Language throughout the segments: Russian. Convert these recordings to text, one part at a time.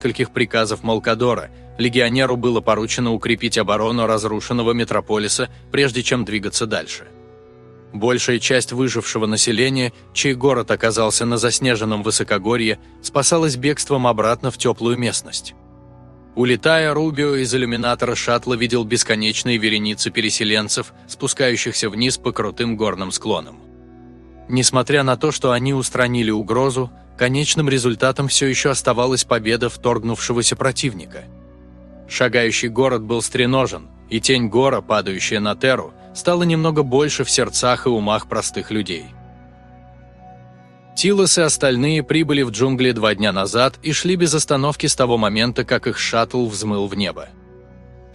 нескольких приказов Малкадора, легионеру было поручено укрепить оборону разрушенного метрополиса, прежде чем двигаться дальше. Большая часть выжившего населения, чей город оказался на заснеженном высокогорье, спасалась бегством обратно в теплую местность. Улетая, Рубио из иллюминатора шаттла видел бесконечные вереницы переселенцев, спускающихся вниз по крутым горным склонам. Несмотря на то, что они устранили угрозу, конечным результатом все еще оставалась победа вторгнувшегося противника. Шагающий город был стреножен, и тень гора, падающая на Терру, стала немного больше в сердцах и умах простых людей. Тилос и остальные прибыли в джунгли два дня назад и шли без остановки с того момента, как их шаттл взмыл в небо.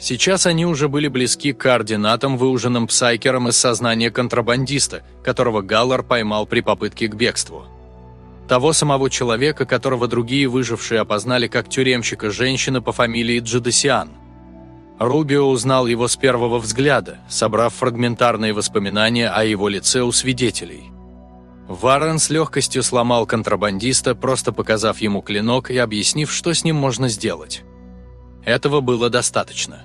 Сейчас они уже были близки к координатам, выуженным псайкером из сознания контрабандиста, которого Галлар поймал при попытке к бегству. Того самого человека, которого другие выжившие опознали как тюремщика женщины по фамилии Джедесиан – Рубио узнал его с первого взгляда, собрав фрагментарные воспоминания о его лице у свидетелей. Варен с легкостью сломал контрабандиста, просто показав ему клинок и объяснив, что с ним можно сделать. Этого было достаточно.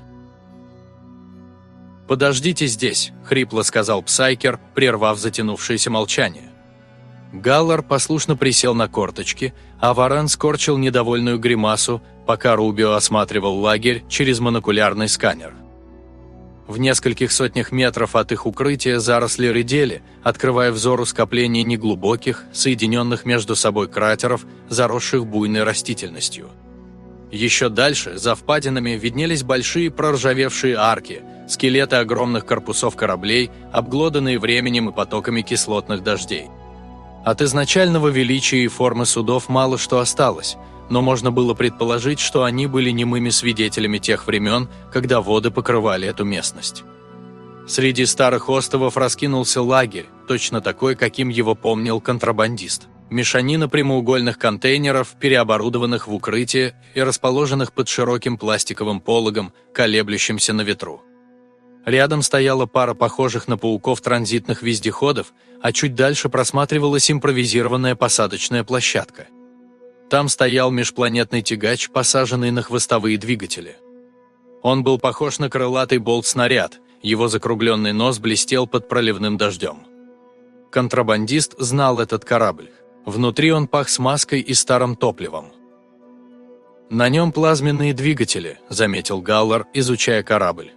«Подождите здесь», — хрипло сказал Псайкер, прервав затянувшееся молчание. Галлар послушно присел на корточки, а Варан скорчил недовольную гримасу, пока Рубио осматривал лагерь через монокулярный сканер. В нескольких сотнях метров от их укрытия заросли редели, открывая взору скопление неглубоких, соединенных между собой кратеров, заросших буйной растительностью. Еще дальше, за впадинами, виднелись большие проржавевшие арки, скелеты огромных корпусов кораблей, обглоданные временем и потоками кислотных дождей. От изначального величия и формы судов мало что осталось, но можно было предположить, что они были немыми свидетелями тех времен, когда воды покрывали эту местность. Среди старых островов раскинулся лагерь, точно такой, каким его помнил контрабандист. Мешанина прямоугольных контейнеров, переоборудованных в укрытие и расположенных под широким пластиковым пологом, колеблющимся на ветру. Рядом стояла пара похожих на пауков транзитных вездеходов, а чуть дальше просматривалась импровизированная посадочная площадка. Там стоял межпланетный тягач, посаженный на хвостовые двигатели. Он был похож на крылатый болт-снаряд, его закругленный нос блестел под проливным дождем. Контрабандист знал этот корабль. Внутри он пах смазкой и старым топливом. «На нем плазменные двигатели», — заметил Галлар, изучая корабль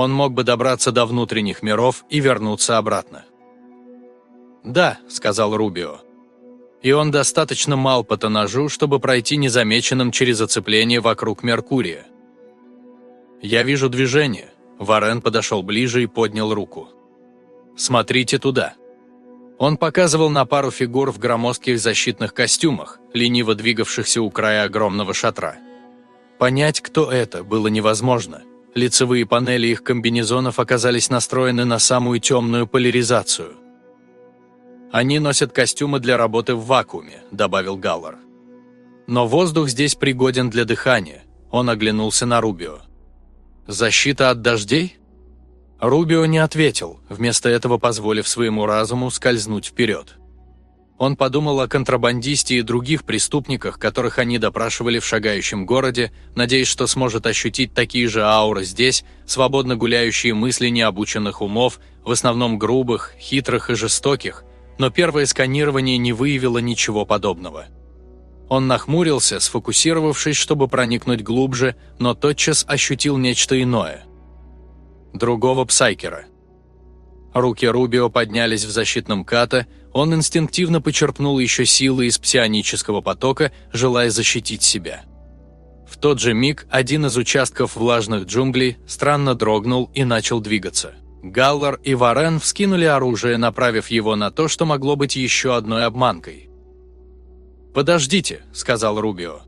он мог бы добраться до внутренних миров и вернуться обратно. «Да», — сказал Рубио. «И он достаточно мал по тоннажу, чтобы пройти незамеченным через оцепление вокруг Меркурия». «Я вижу движение», — Варен подошел ближе и поднял руку. «Смотрите туда». Он показывал на пару фигур в громоздких защитных костюмах, лениво двигавшихся у края огромного шатра. Понять, кто это, было невозможно, Лицевые панели их комбинезонов оказались настроены на самую темную поляризацию. «Они носят костюмы для работы в вакууме», – добавил Галлар. «Но воздух здесь пригоден для дыхания», – он оглянулся на Рубио. «Защита от дождей?» Рубио не ответил, вместо этого позволив своему разуму скользнуть вперед. Он подумал о контрабандисте и других преступниках, которых они допрашивали в шагающем городе, надеясь, что сможет ощутить такие же ауры здесь, свободно гуляющие мысли необученных умов, в основном грубых, хитрых и жестоких, но первое сканирование не выявило ничего подобного. Он нахмурился, сфокусировавшись, чтобы проникнуть глубже, но тотчас ощутил нечто иное. Другого псайкера. Руки Рубио поднялись в защитном ката, он инстинктивно почерпнул еще силы из псионического потока, желая защитить себя. В тот же миг один из участков влажных джунглей странно дрогнул и начал двигаться. Галлар и Варен вскинули оружие, направив его на то, что могло быть еще одной обманкой. «Подождите», — сказал Рубио.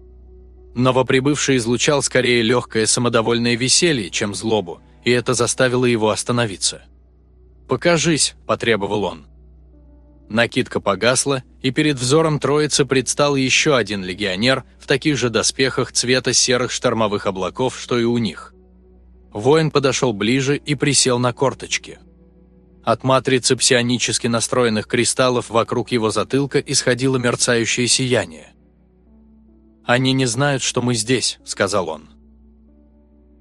Новоприбывший излучал скорее легкое самодовольное веселье, чем злобу, и это заставило его остановиться. «Покажись», – потребовал он. Накидка погасла, и перед взором троицы предстал еще один легионер в таких же доспехах цвета серых штормовых облаков, что и у них. Воин подошел ближе и присел на корточки. От матрицы псионически настроенных кристаллов вокруг его затылка исходило мерцающее сияние. «Они не знают, что мы здесь», – сказал он.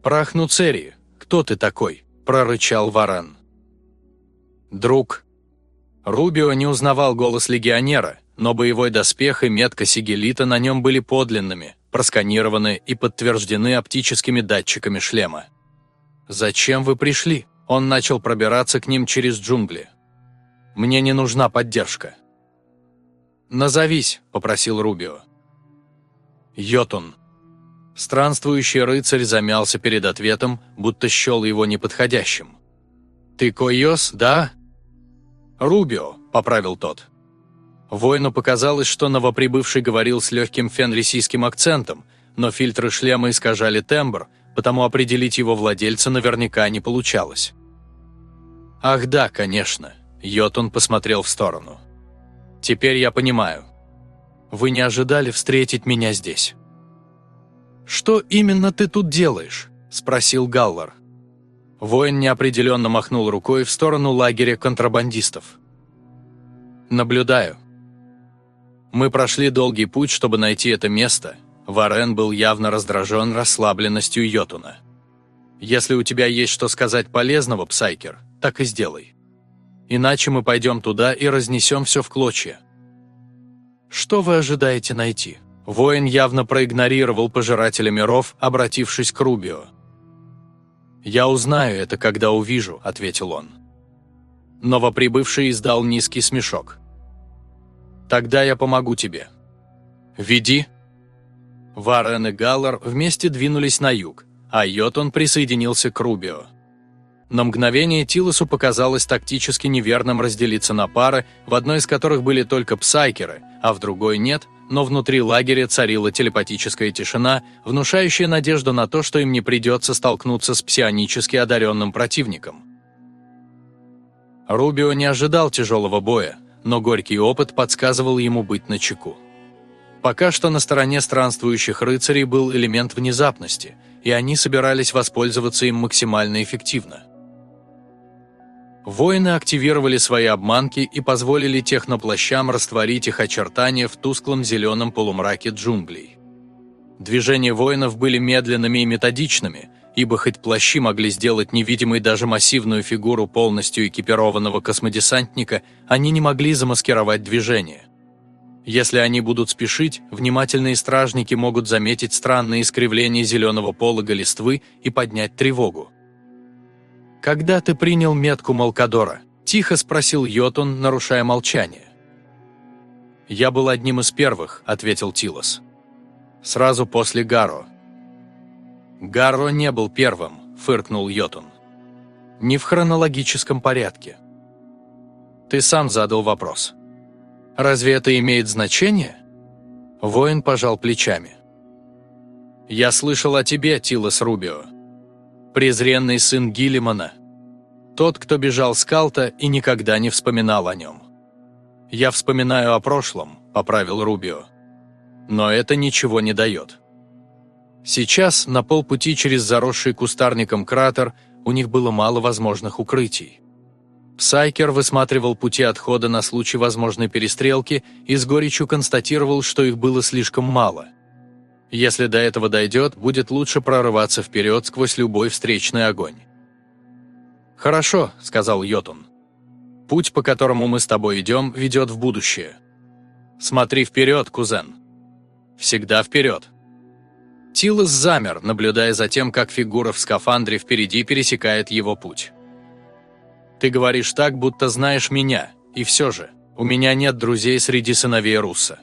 «Прах Нуцерии, кто ты такой?» – прорычал Варан. «Друг». Рубио не узнавал голос легионера, но боевой доспех и метка сигелита на нем были подлинными, просканированы и подтверждены оптическими датчиками шлема. «Зачем вы пришли?» Он начал пробираться к ним через джунгли. «Мне не нужна поддержка». «Назовись», — попросил Рубио. «Йотун». Странствующий рыцарь замялся перед ответом, будто счел его неподходящим. «Ты Койос, да?» «Рубио», — поправил тот. Воину показалось, что новоприбывший говорил с легким фенрисийским акцентом, но фильтры шлема искажали тембр, потому определить его владельца наверняка не получалось. «Ах да, конечно», – Йотун посмотрел в сторону. «Теперь я понимаю. Вы не ожидали встретить меня здесь». «Что именно ты тут делаешь?» – спросил Галлар. Воин неопределенно махнул рукой в сторону лагеря контрабандистов. «Наблюдаю», мы прошли долгий путь, чтобы найти это место. Варен был явно раздражен расслабленностью Йотуна. Если у тебя есть что сказать полезного, Псайкер, так и сделай. Иначе мы пойдем туда и разнесем все в клочья. Что вы ожидаете найти? Воин явно проигнорировал пожирателя миров, обратившись к Рубио. «Я узнаю это, когда увижу», — ответил он. Новоприбывший издал низкий смешок. Тогда я помогу тебе. Веди». Варен и Галлар вместе двинулись на юг, а Йотун присоединился к Рубио. На мгновение Тилосу показалось тактически неверным разделиться на пары, в одной из которых были только псайкеры, а в другой нет, но внутри лагеря царила телепатическая тишина, внушающая надежду на то, что им не придется столкнуться с псионически одаренным противником. Рубио не ожидал тяжелого боя, но горький опыт подсказывал ему быть начеку. Пока что на стороне странствующих рыцарей был элемент внезапности, и они собирались воспользоваться им максимально эффективно. Воины активировали свои обманки и позволили техноплащам растворить их очертания в тусклом зеленом полумраке джунглей. Движения воинов были медленными и методичными – ибо хоть плащи могли сделать невидимой даже массивную фигуру полностью экипированного космодесантника, они не могли замаскировать движение. Если они будут спешить, внимательные стражники могут заметить странные искривления зеленого полога листвы и поднять тревогу. «Когда ты принял метку Малкадора?» – тихо спросил Йотун, нарушая молчание. «Я был одним из первых», – ответил Тилос. «Сразу после Гаро. «Гарро не был первым», – фыркнул Йотун. «Не в хронологическом порядке». «Ты сам задал вопрос. Разве это имеет значение?» Воин пожал плечами. «Я слышал о тебе, Тилос Рубио. Презренный сын Гиллимана. Тот, кто бежал с Калта и никогда не вспоминал о нем. Я вспоминаю о прошлом», – поправил Рубио. «Но это ничего не дает». Сейчас, на полпути через заросший кустарником кратер, у них было мало возможных укрытий. Псайкер высматривал пути отхода на случай возможной перестрелки и с горечью констатировал, что их было слишком мало. Если до этого дойдет, будет лучше прорываться вперед сквозь любой встречный огонь. «Хорошо», — сказал Йотун. «Путь, по которому мы с тобой идем, ведет в будущее. Смотри вперед, кузен. Всегда вперед». Тилос замер, наблюдая за тем, как фигура в скафандре впереди пересекает его путь. «Ты говоришь так, будто знаешь меня, и все же, у меня нет друзей среди сыновей Русса».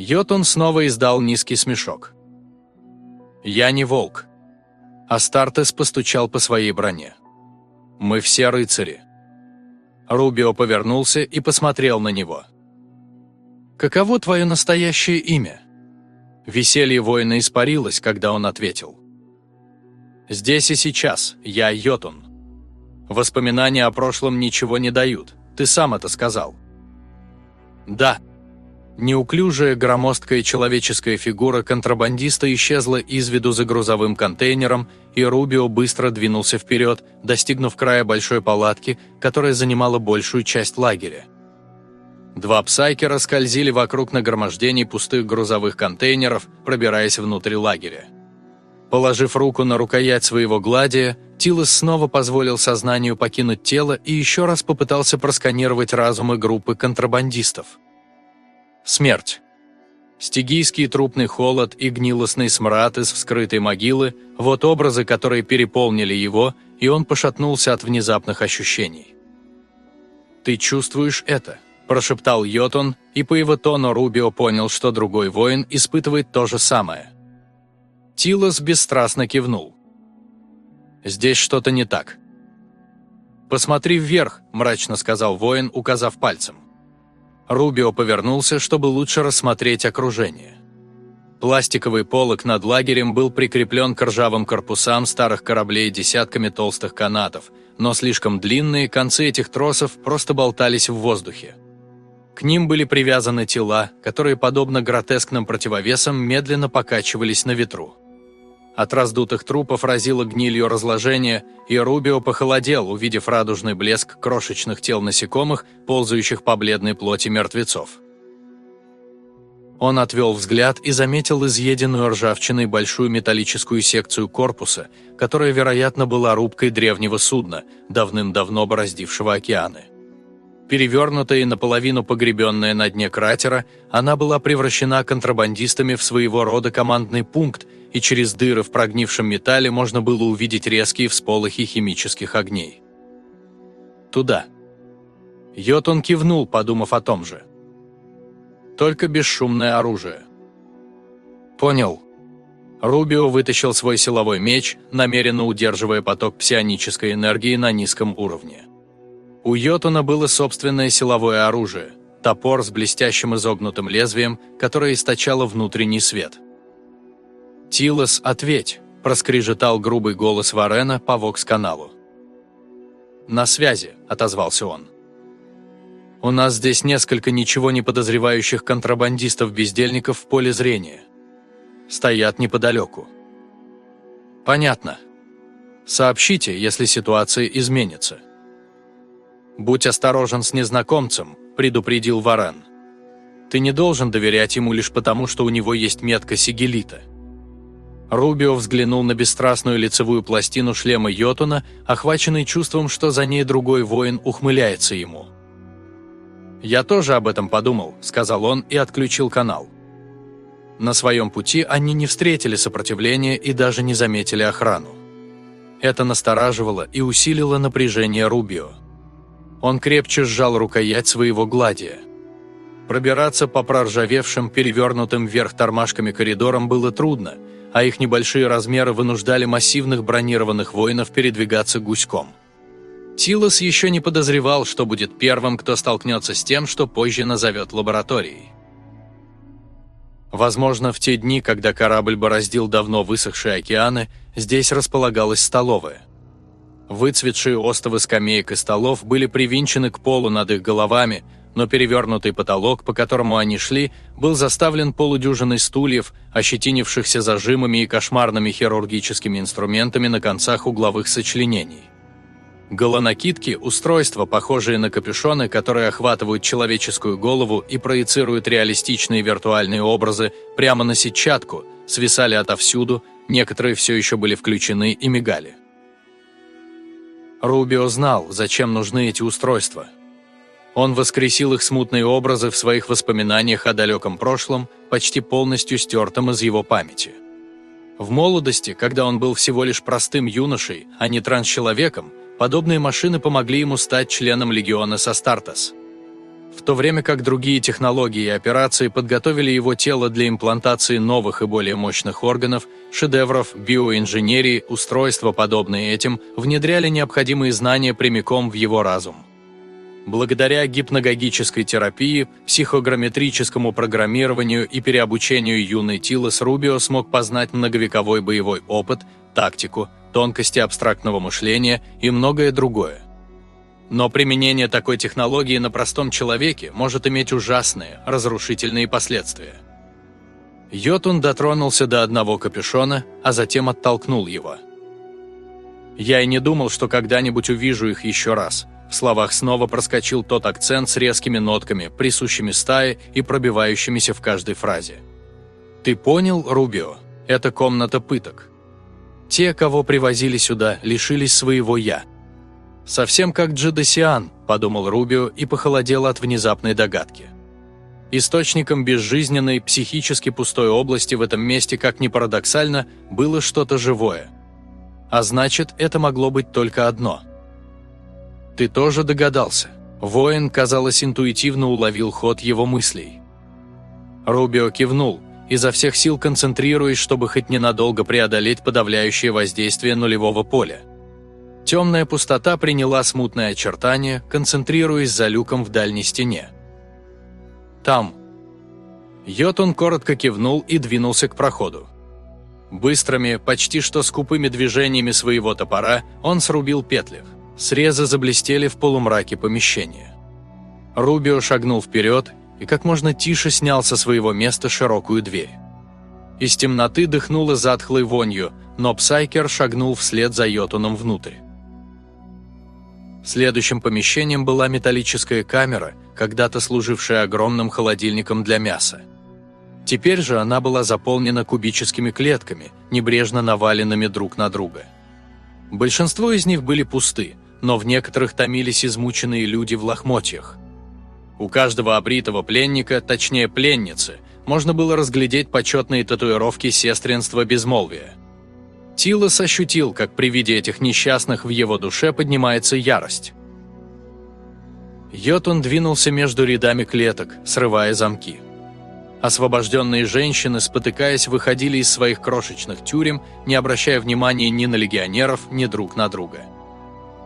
Йотун снова издал низкий смешок. «Я не волк». Астартес постучал по своей броне. «Мы все рыцари». Рубио повернулся и посмотрел на него. «Каково твое настоящее имя?» Веселье воина испарилось, когда он ответил. «Здесь и сейчас, я Йотун. Воспоминания о прошлом ничего не дают, ты сам это сказал». «Да». Неуклюжая, громоздкая человеческая фигура контрабандиста исчезла из виду за грузовым контейнером, и Рубио быстро двинулся вперед, достигнув края большой палатки, которая занимала большую часть лагеря. Два псайкера скользили вокруг нагромождений пустых грузовых контейнеров, пробираясь внутрь лагеря. Положив руку на рукоять своего гладия, Тилос снова позволил сознанию покинуть тело и еще раз попытался просканировать разумы группы контрабандистов. Смерть. Стигийский трупный холод и гнилостный смрад из вскрытой могилы – вот образы, которые переполнили его, и он пошатнулся от внезапных ощущений. «Ты чувствуешь это?» – прошептал Йотун, и по его тону Рубио понял, что другой воин испытывает то же самое. Тилос бесстрастно кивнул. «Здесь что-то не так». «Посмотри вверх», – мрачно сказал воин, указав пальцем. Рубио повернулся, чтобы лучше рассмотреть окружение. Пластиковый полог над лагерем был прикреплен к ржавым корпусам старых кораблей десятками толстых канатов, но слишком длинные концы этих тросов просто болтались в воздухе. К ним были привязаны тела, которые, подобно гротескным противовесам, медленно покачивались на ветру. От раздутых трупов разило гнилью разложения, и Рубио похолодел, увидев радужный блеск крошечных тел насекомых, ползающих по бледной плоти мертвецов. Он отвел взгляд и заметил изъеденную ржавчиной большую металлическую секцию корпуса, которая, вероятно, была рубкой древнего судна, давным-давно бороздившего океаны. Перевернутая и наполовину погребенная на дне кратера, она была превращена контрабандистами в своего рода командный пункт, и через дыры в прогнившем металле можно было увидеть резкие всполохи химических огней. «Туда». Йотун кивнул, подумав о том же. «Только бесшумное оружие». «Понял». Рубио вытащил свой силовой меч, намеренно удерживая поток псионической энергии на низком уровне. У Йотуна было собственное силовое оружие – топор с блестящим изогнутым лезвием, которое источало внутренний свет – «Тилос, ответь!» – проскрежетал грубый голос Варена по вокс-каналу. «На связи», – отозвался он. «У нас здесь несколько ничего не подозревающих контрабандистов-бездельников в поле зрения. Стоят неподалеку». «Понятно. Сообщите, если ситуация изменится». «Будь осторожен с незнакомцем», – предупредил Варен. «Ты не должен доверять ему лишь потому, что у него есть метка сигелита». Рубио взглянул на бесстрастную лицевую пластину шлема Йотуна, охваченный чувством, что за ней другой воин ухмыляется ему. «Я тоже об этом подумал», – сказал он и отключил канал. На своем пути они не встретили сопротивления и даже не заметили охрану. Это настораживало и усилило напряжение Рубио. Он крепче сжал рукоять своего гладия. Пробираться по проржавевшим, перевернутым вверх тормашками коридорам было трудно – а их небольшие размеры вынуждали массивных бронированных воинов передвигаться гуськом. Тилос еще не подозревал, что будет первым, кто столкнется с тем, что позже назовет лабораторией. Возможно, в те дни, когда корабль бороздил давно высохшие океаны, здесь располагалась столовая. Выцветшие остовы скамеек и столов были привинчены к полу над их головами – но перевернутый потолок, по которому они шли, был заставлен полудюжиной стульев, ощетинившихся зажимами и кошмарными хирургическими инструментами на концах угловых сочленений. Голонакидки – устройства, похожие на капюшоны, которые охватывают человеческую голову и проецируют реалистичные виртуальные образы прямо на сетчатку, свисали отовсюду, некоторые все еще были включены и мигали. Рубио знал, зачем нужны эти устройства – он воскресил их смутные образы в своих воспоминаниях о далеком прошлом, почти полностью стертом из его памяти. В молодости, когда он был всего лишь простым юношей, а не трансчеловеком, подобные машины помогли ему стать членом легиона Састартес. В то время как другие технологии и операции подготовили его тело для имплантации новых и более мощных органов, шедевров, биоинженерии, устройства, подобные этим, внедряли необходимые знания прямиком в его разум. Благодаря гипногогической терапии, психограмметрическому программированию и переобучению юной Тилос Рубио смог познать многовековой боевой опыт, тактику, тонкости абстрактного мышления и многое другое. Но применение такой технологии на простом человеке может иметь ужасные, разрушительные последствия. Йотун дотронулся до одного капюшона, а затем оттолкнул его. «Я и не думал, что когда-нибудь увижу их еще раз», В словах снова проскочил тот акцент с резкими нотками, присущими стае и пробивающимися в каждой фразе. «Ты понял, Рубио? Это комната пыток. Те, кого привозили сюда, лишились своего «я». «Совсем как Джедосиан», – подумал Рубио и похолодел от внезапной догадки. Источником безжизненной, психически пустой области в этом месте, как ни парадоксально, было что-то живое. А значит, это могло быть только одно – ты тоже догадался. Воин, казалось, интуитивно уловил ход его мыслей. Рубио кивнул, изо всех сил концентрируясь, чтобы хоть ненадолго преодолеть подавляющее воздействие нулевого поля. Темная пустота приняла смутное очертание, концентрируясь за люком в дальней стене. «Там». Йотун коротко кивнул и двинулся к проходу. Быстрыми, почти что скупыми движениями своего топора он срубил петли. Срезы заблестели в полумраке помещения. Рубио шагнул вперед и как можно тише снял со своего места широкую дверь. Из темноты дыхнуло затхлой вонью, но Псайкер шагнул вслед за Йотуном внутрь. Следующим помещением была металлическая камера, когда-то служившая огромным холодильником для мяса. Теперь же она была заполнена кубическими клетками, небрежно наваленными друг на друга. Большинство из них были пусты, но в некоторых томились измученные люди в лохмотьях. У каждого обритого пленника, точнее пленницы, можно было разглядеть почетные татуировки сестринства безмолвия. Тилос ощутил, как при виде этих несчастных в его душе поднимается ярость. Йотун двинулся между рядами клеток, срывая замки. Освобожденные женщины, спотыкаясь, выходили из своих крошечных тюрем, не обращая внимания ни на легионеров, ни друг на друга.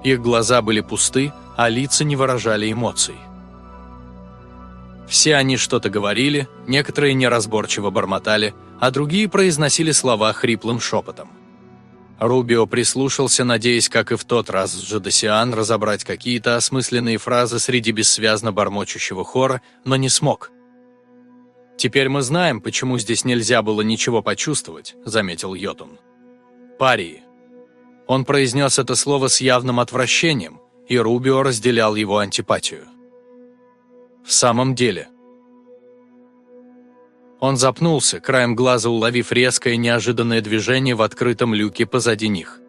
Их глаза были пусты, а лица не выражали эмоций. Все они что-то говорили, некоторые неразборчиво бормотали, а другие произносили слова хриплым шепотом. Рубио прислушался, надеясь, как и в тот раз с Джодосиан, разобрать какие-то осмысленные фразы среди бессвязно бормочущего хора, но не смог. «Теперь мы знаем, почему здесь нельзя было ничего почувствовать», — заметил Йотун. «Парии. Он произнес это слово с явным отвращением, и Рубио разделял его антипатию. В самом деле. Он запнулся, краем глаза уловив резкое неожиданное движение в открытом люке позади них.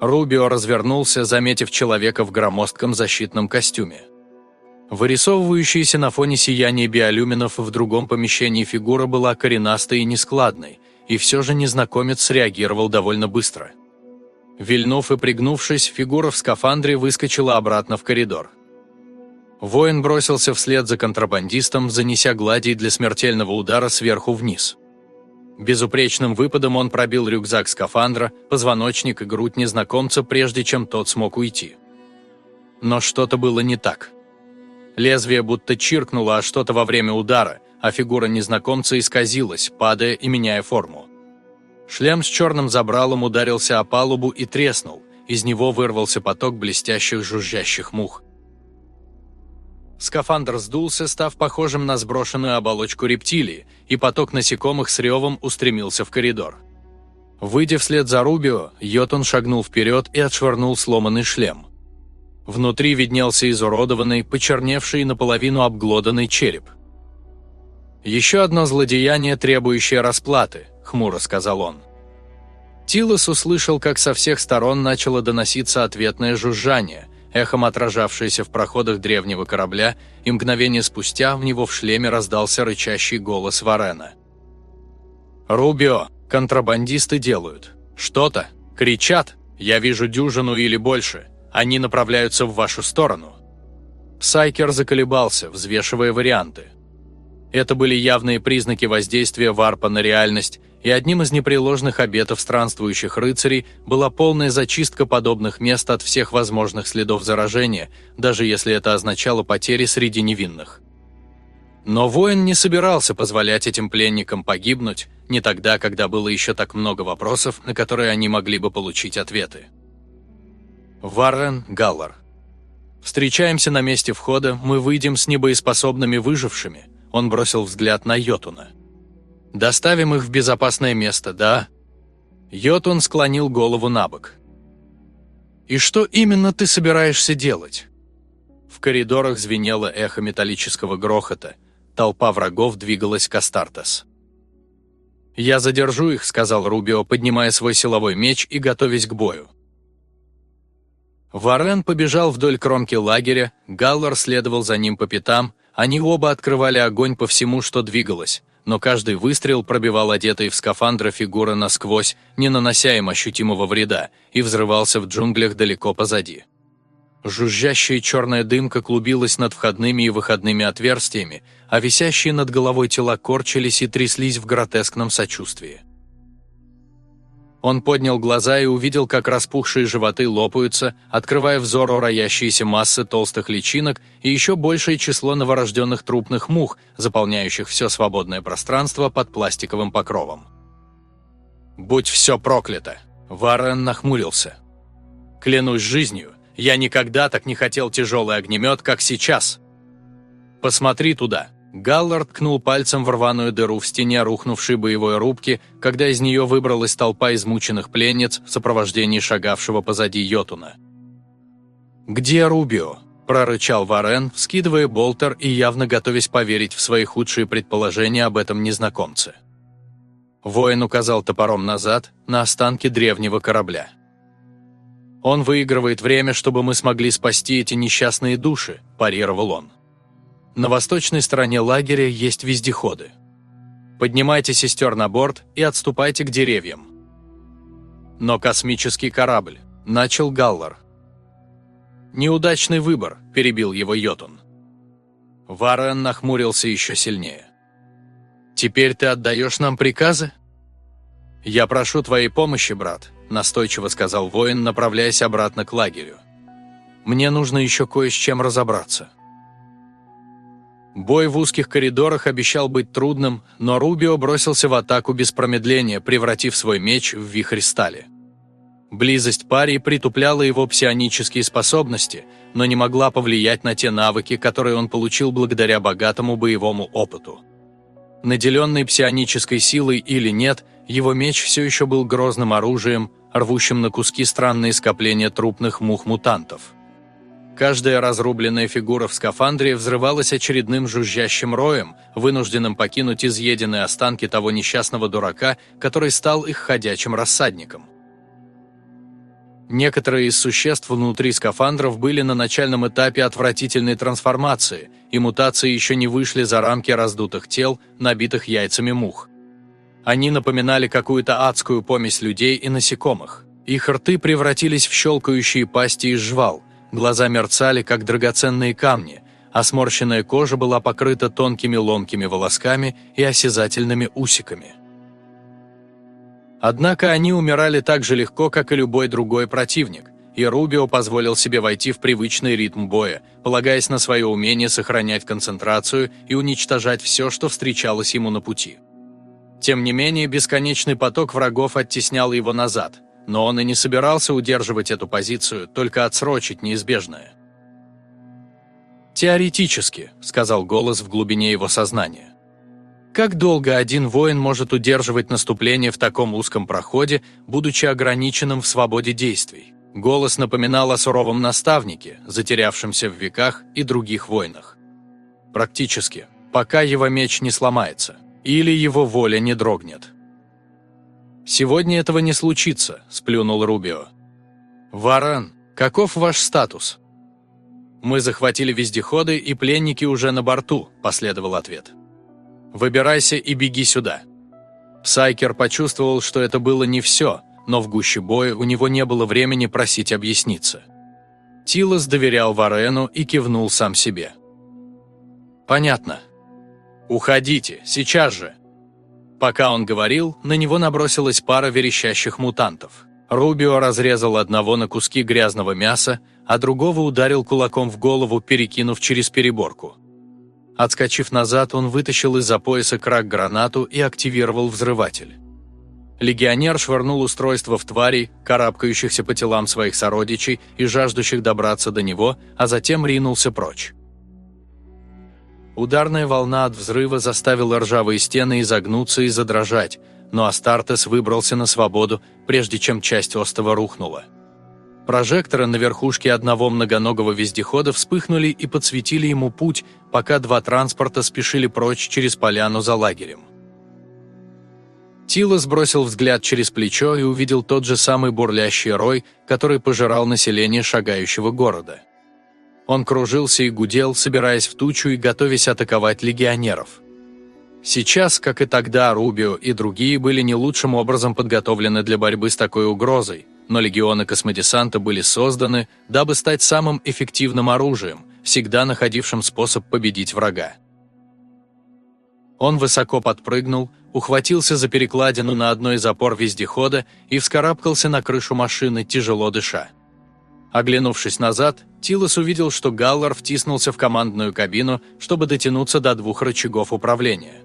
Рубио развернулся, заметив человека в громоздком защитном костюме. Вырисовывающаяся на фоне сияния биолюминов в другом помещении фигура была коренастой и нескладной, и все же незнакомец среагировал довольно быстро – Вильнув и пригнувшись, фигура в скафандре выскочила обратно в коридор. Воин бросился вслед за контрабандистом, занеся гладий для смертельного удара сверху вниз. Безупречным выпадом он пробил рюкзак скафандра, позвоночник и грудь незнакомца, прежде чем тот смог уйти. Но что-то было не так. Лезвие будто чиркнуло о что-то во время удара, а фигура незнакомца исказилась, падая и меняя форму. Шлем с черным забралом ударился о палубу и треснул, из него вырвался поток блестящих жужжащих мух. Скафандр сдулся, став похожим на сброшенную оболочку рептилии, и поток насекомых с ревом устремился в коридор. Выйдя вслед за Рубио, Йотун шагнул вперед и отшвырнул сломанный шлем. Внутри виднелся изуродованный, почерневший наполовину обглоданный череп. «Еще одно злодеяние, требующее расплаты», – хмуро сказал он. Тилос услышал, как со всех сторон начало доноситься ответное жужжание, эхом отражавшееся в проходах древнего корабля, и мгновение спустя в него в шлеме раздался рычащий голос Варена. «Рубио, контрабандисты делают. Что-то. Кричат. Я вижу дюжину или больше. Они направляются в вашу сторону». Сайкер заколебался, взвешивая варианты. Это были явные признаки воздействия варпа на реальность, и одним из непреложных обетов странствующих рыцарей была полная зачистка подобных мест от всех возможных следов заражения, даже если это означало потери среди невинных. Но воин не собирался позволять этим пленникам погибнуть, не тогда, когда было еще так много вопросов, на которые они могли бы получить ответы. Варрен Галлар. Встречаемся на месте входа, мы выйдем с небоеспособными выжившими, он бросил взгляд на Йотуна. «Доставим их в безопасное место, да?» Йотун склонил голову на бок. «И что именно ты собираешься делать?» В коридорах звенело эхо металлического грохота. Толпа врагов двигалась к Астартес. «Я задержу их», — сказал Рубио, поднимая свой силовой меч и готовясь к бою. Варен побежал вдоль кромки лагеря, Галлар следовал за ним по пятам, они оба открывали огонь по всему, что двигалось, но каждый выстрел пробивал одетые в скафандры фигуры насквозь, не нанося им ощутимого вреда, и взрывался в джунглях далеко позади. Жужжащая черная дымка клубилась над входными и выходными отверстиями, а висящие над головой тела корчились и тряслись в гротескном сочувствии. Он поднял глаза и увидел, как распухшие животы лопаются, открывая взору роящиеся массы толстых личинок и еще большее число новорожденных трупных мух, заполняющих все свободное пространство под пластиковым покровом. «Будь все проклято!» Варен нахмурился. «Клянусь жизнью, я никогда так не хотел тяжелый огнемет, как сейчас!» «Посмотри туда!» Галлард ткнул пальцем в рваную дыру в стене рухнувшей боевой рубки, когда из нее выбралась толпа измученных пленниц в сопровождении шагавшего позади Йотуна. «Где Рубио?» – прорычал Варен, скидывая болтер и явно готовясь поверить в свои худшие предположения об этом незнакомце. Воин указал топором назад, на останки древнего корабля. «Он выигрывает время, чтобы мы смогли спасти эти несчастные души», – парировал он. На восточной стороне лагеря есть вездеходы. Поднимайте сестер на борт и отступайте к деревьям. Но космический корабль, начал Галлар. Неудачный выбор, перебил его Йотун. Варен нахмурился еще сильнее. «Теперь ты отдаешь нам приказы?» «Я прошу твоей помощи, брат», – настойчиво сказал воин, направляясь обратно к лагерю. «Мне нужно еще кое с чем разобраться». Бой в узких коридорах обещал быть трудным, но Рубио бросился в атаку без промедления, превратив свой меч в вихрь стали. Близость пари притупляла его псионические способности, но не могла повлиять на те навыки, которые он получил благодаря богатому боевому опыту. Наделенный псионической силой или нет, его меч все еще был грозным оружием, рвущим на куски странные скопления трупных мух-мутантов. Каждая разрубленная фигура в скафандре взрывалась очередным жужжащим роем, вынужденным покинуть изъеденные останки того несчастного дурака, который стал их ходячим рассадником. Некоторые из существ внутри скафандров были на начальном этапе отвратительной трансформации, и мутации еще не вышли за рамки раздутых тел, набитых яйцами мух. Они напоминали какую-то адскую помесь людей и насекомых. Их рты превратились в щелкающие пасти из жвал – глаза мерцали, как драгоценные камни, а сморщенная кожа была покрыта тонкими ломкими волосками и осязательными усиками. Однако они умирали так же легко, как и любой другой противник, и Рубио позволил себе войти в привычный ритм боя, полагаясь на свое умение сохранять концентрацию и уничтожать все, что встречалось ему на пути. Тем не менее, бесконечный поток врагов оттеснял его назад – но он и не собирался удерживать эту позицию, только отсрочить неизбежное. «Теоретически», — сказал голос в глубине его сознания. «Как долго один воин может удерживать наступление в таком узком проходе, будучи ограниченным в свободе действий?» Голос напоминал о суровом наставнике, затерявшемся в веках и других войнах. Практически, пока его меч не сломается, или его воля не дрогнет. «Сегодня этого не случится», – сплюнул Рубио. «Варан, каков ваш статус?» «Мы захватили вездеходы, и пленники уже на борту», – последовал ответ. «Выбирайся и беги сюда». Сайкер почувствовал, что это было не все, но в гуще боя у него не было времени просить объясниться. Тилос доверял Варену и кивнул сам себе. «Понятно. Уходите, сейчас же!» Пока он говорил, на него набросилась пара верещащих мутантов. Рубио разрезал одного на куски грязного мяса, а другого ударил кулаком в голову, перекинув через переборку. Отскочив назад, он вытащил из-за пояса крак-гранату и активировал взрыватель. Легионер швырнул устройство в тварей, карабкающихся по телам своих сородичей и жаждущих добраться до него, а затем ринулся прочь. Ударная волна от взрыва заставила ржавые стены изогнуться и задрожать, но Астартес выбрался на свободу, прежде чем часть остова рухнула. Прожекторы на верхушке одного многоногого вездехода вспыхнули и подсветили ему путь, пока два транспорта спешили прочь через поляну за лагерем. Тила сбросил взгляд через плечо и увидел тот же самый бурлящий рой, который пожирал население шагающего города. Он кружился и гудел, собираясь в тучу и готовясь атаковать легионеров. Сейчас, как и тогда, Рубио и другие были не лучшим образом подготовлены для борьбы с такой угрозой, но легионы космодесанта были созданы, дабы стать самым эффективным оружием, всегда находившим способ победить врага. Он высоко подпрыгнул, ухватился за перекладину на одной из опор вездехода и вскарабкался на крышу машины, тяжело дыша. Оглянувшись назад, Тилос увидел, что Галлар втиснулся в командную кабину, чтобы дотянуться до двух рычагов управления.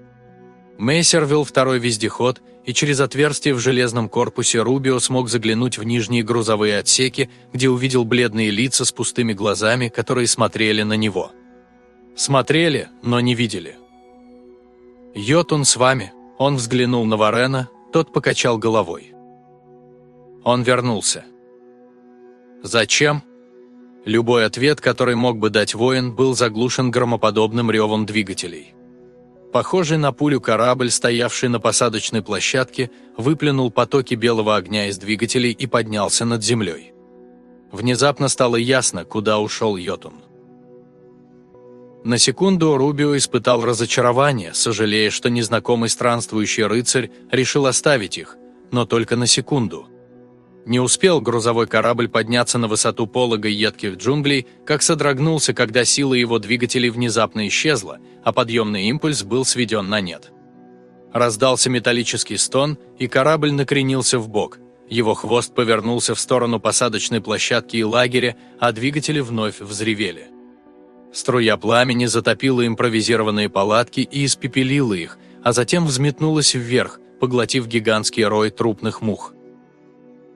Мейсер вел второй вездеход, и через отверстие в железном корпусе Рубио смог заглянуть в нижние грузовые отсеки, где увидел бледные лица с пустыми глазами, которые смотрели на него. Смотрели, но не видели. «Йотун с вами», – он взглянул на Варена, тот покачал головой. Он вернулся. «Зачем?» Любой ответ, который мог бы дать воин, был заглушен громоподобным ревом двигателей. Похожий на пулю корабль, стоявший на посадочной площадке, выплюнул потоки белого огня из двигателей и поднялся над землей. Внезапно стало ясно, куда ушел Йотун. На секунду Рубио испытал разочарование, сожалея, что незнакомый странствующий рыцарь решил оставить их, но только на секунду – не успел грузовой корабль подняться на высоту полога едких джунглей, как содрогнулся, когда сила его двигателей внезапно исчезла, а подъемный импульс был сведен на нет. Раздался металлический стон, и корабль накренился в бок. Его хвост повернулся в сторону посадочной площадки и лагеря, а двигатели вновь взревели. Струя пламени затопила импровизированные палатки и испепелила их, а затем взметнулась вверх, поглотив гигантский рой трупных мух.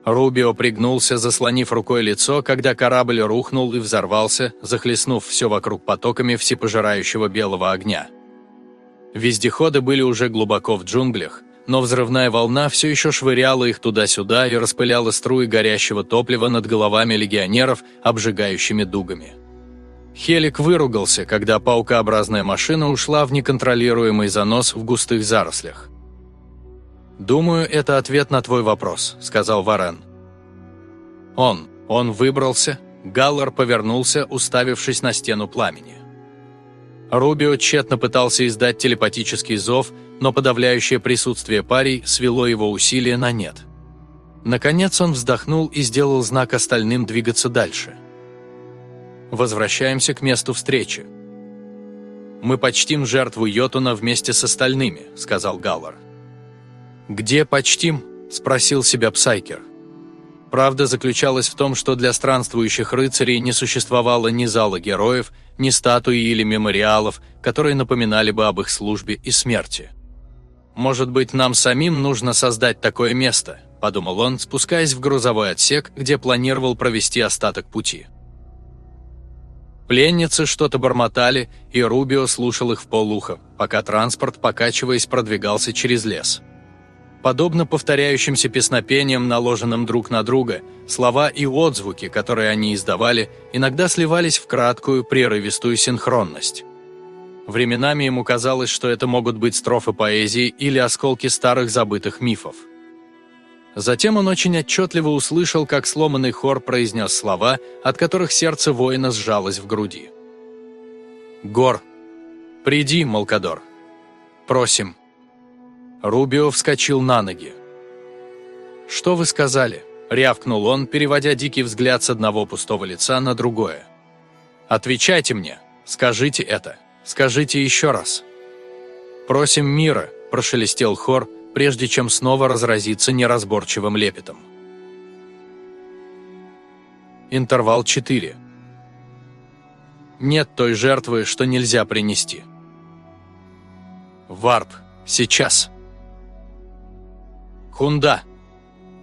Рубио пригнулся, заслонив рукой лицо, когда корабль рухнул и взорвался, захлестнув все вокруг потоками всепожирающего белого огня. Вездеходы были уже глубоко в джунглях, но взрывная волна все еще швыряла их туда-сюда и распыляла струи горящего топлива над головами легионеров, обжигающими дугами. Хелик выругался, когда паукообразная машина ушла в неконтролируемый занос в густых зарослях. «Думаю, это ответ на твой вопрос», – сказал Варен. Он, он выбрался, Галлар повернулся, уставившись на стену пламени. Рубио тщетно пытался издать телепатический зов, но подавляющее присутствие парий свело его усилия на нет. Наконец он вздохнул и сделал знак остальным двигаться дальше. Возвращаемся к месту встречи. «Мы почтим жертву Йотуна вместе с остальными», – сказал Галлар. «Где почтим?» – спросил себя Псайкер. Правда заключалась в том, что для странствующих рыцарей не существовало ни зала героев, ни статуи или мемориалов, которые напоминали бы об их службе и смерти. «Может быть, нам самим нужно создать такое место», – подумал он, спускаясь в грузовой отсек, где планировал провести остаток пути. Пленницы что-то бормотали, и Рубио слушал их в полуха, пока транспорт, покачиваясь, продвигался через лес. Подобно повторяющимся песнопениям, наложенным друг на друга, слова и отзвуки, которые они издавали, иногда сливались в краткую, прерывистую синхронность. Временами ему казалось, что это могут быть строфы поэзии или осколки старых забытых мифов. Затем он очень отчетливо услышал, как сломанный хор произнес слова, от которых сердце воина сжалось в груди. «Гор, приди, Малкадор. Просим». Рубио вскочил на ноги. «Что вы сказали?» – рявкнул он, переводя дикий взгляд с одного пустого лица на другое. «Отвечайте мне! Скажите это! Скажите еще раз!» «Просим мира!» – прошелестел хор, прежде чем снова разразиться неразборчивым лепетом. Интервал 4. Нет той жертвы, что нельзя принести. Варп. Сейчас. «Хунда!»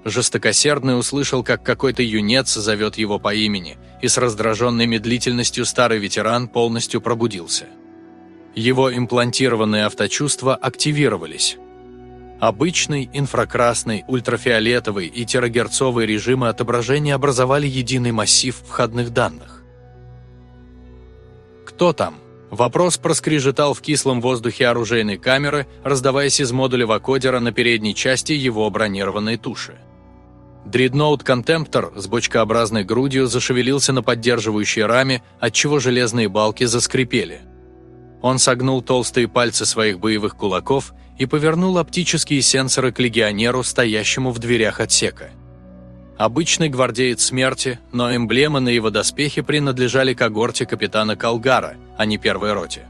Жестокосердный услышал, как какой-то юнец зовет его по имени, и с раздраженной медлительностью старый ветеран полностью пробудился. Его имплантированные авточувства активировались. Обычный, инфракрасный, ультрафиолетовый и терагерцовый режимы отображения образовали единый массив входных данных. «Кто там?» Вопрос проскрежетал в кислом воздухе оружейной камеры, раздаваясь из модуля вакодера на передней части его бронированной туши. Дредноут Контемптор с бочкообразной грудью зашевелился на поддерживающей раме, отчего железные балки заскрипели. Он согнул толстые пальцы своих боевых кулаков и повернул оптические сенсоры к легионеру, стоящему в дверях отсека. Обычный гвардеец смерти, но эмблемы на его доспехе принадлежали когорте капитана Калгара, а не первой роте.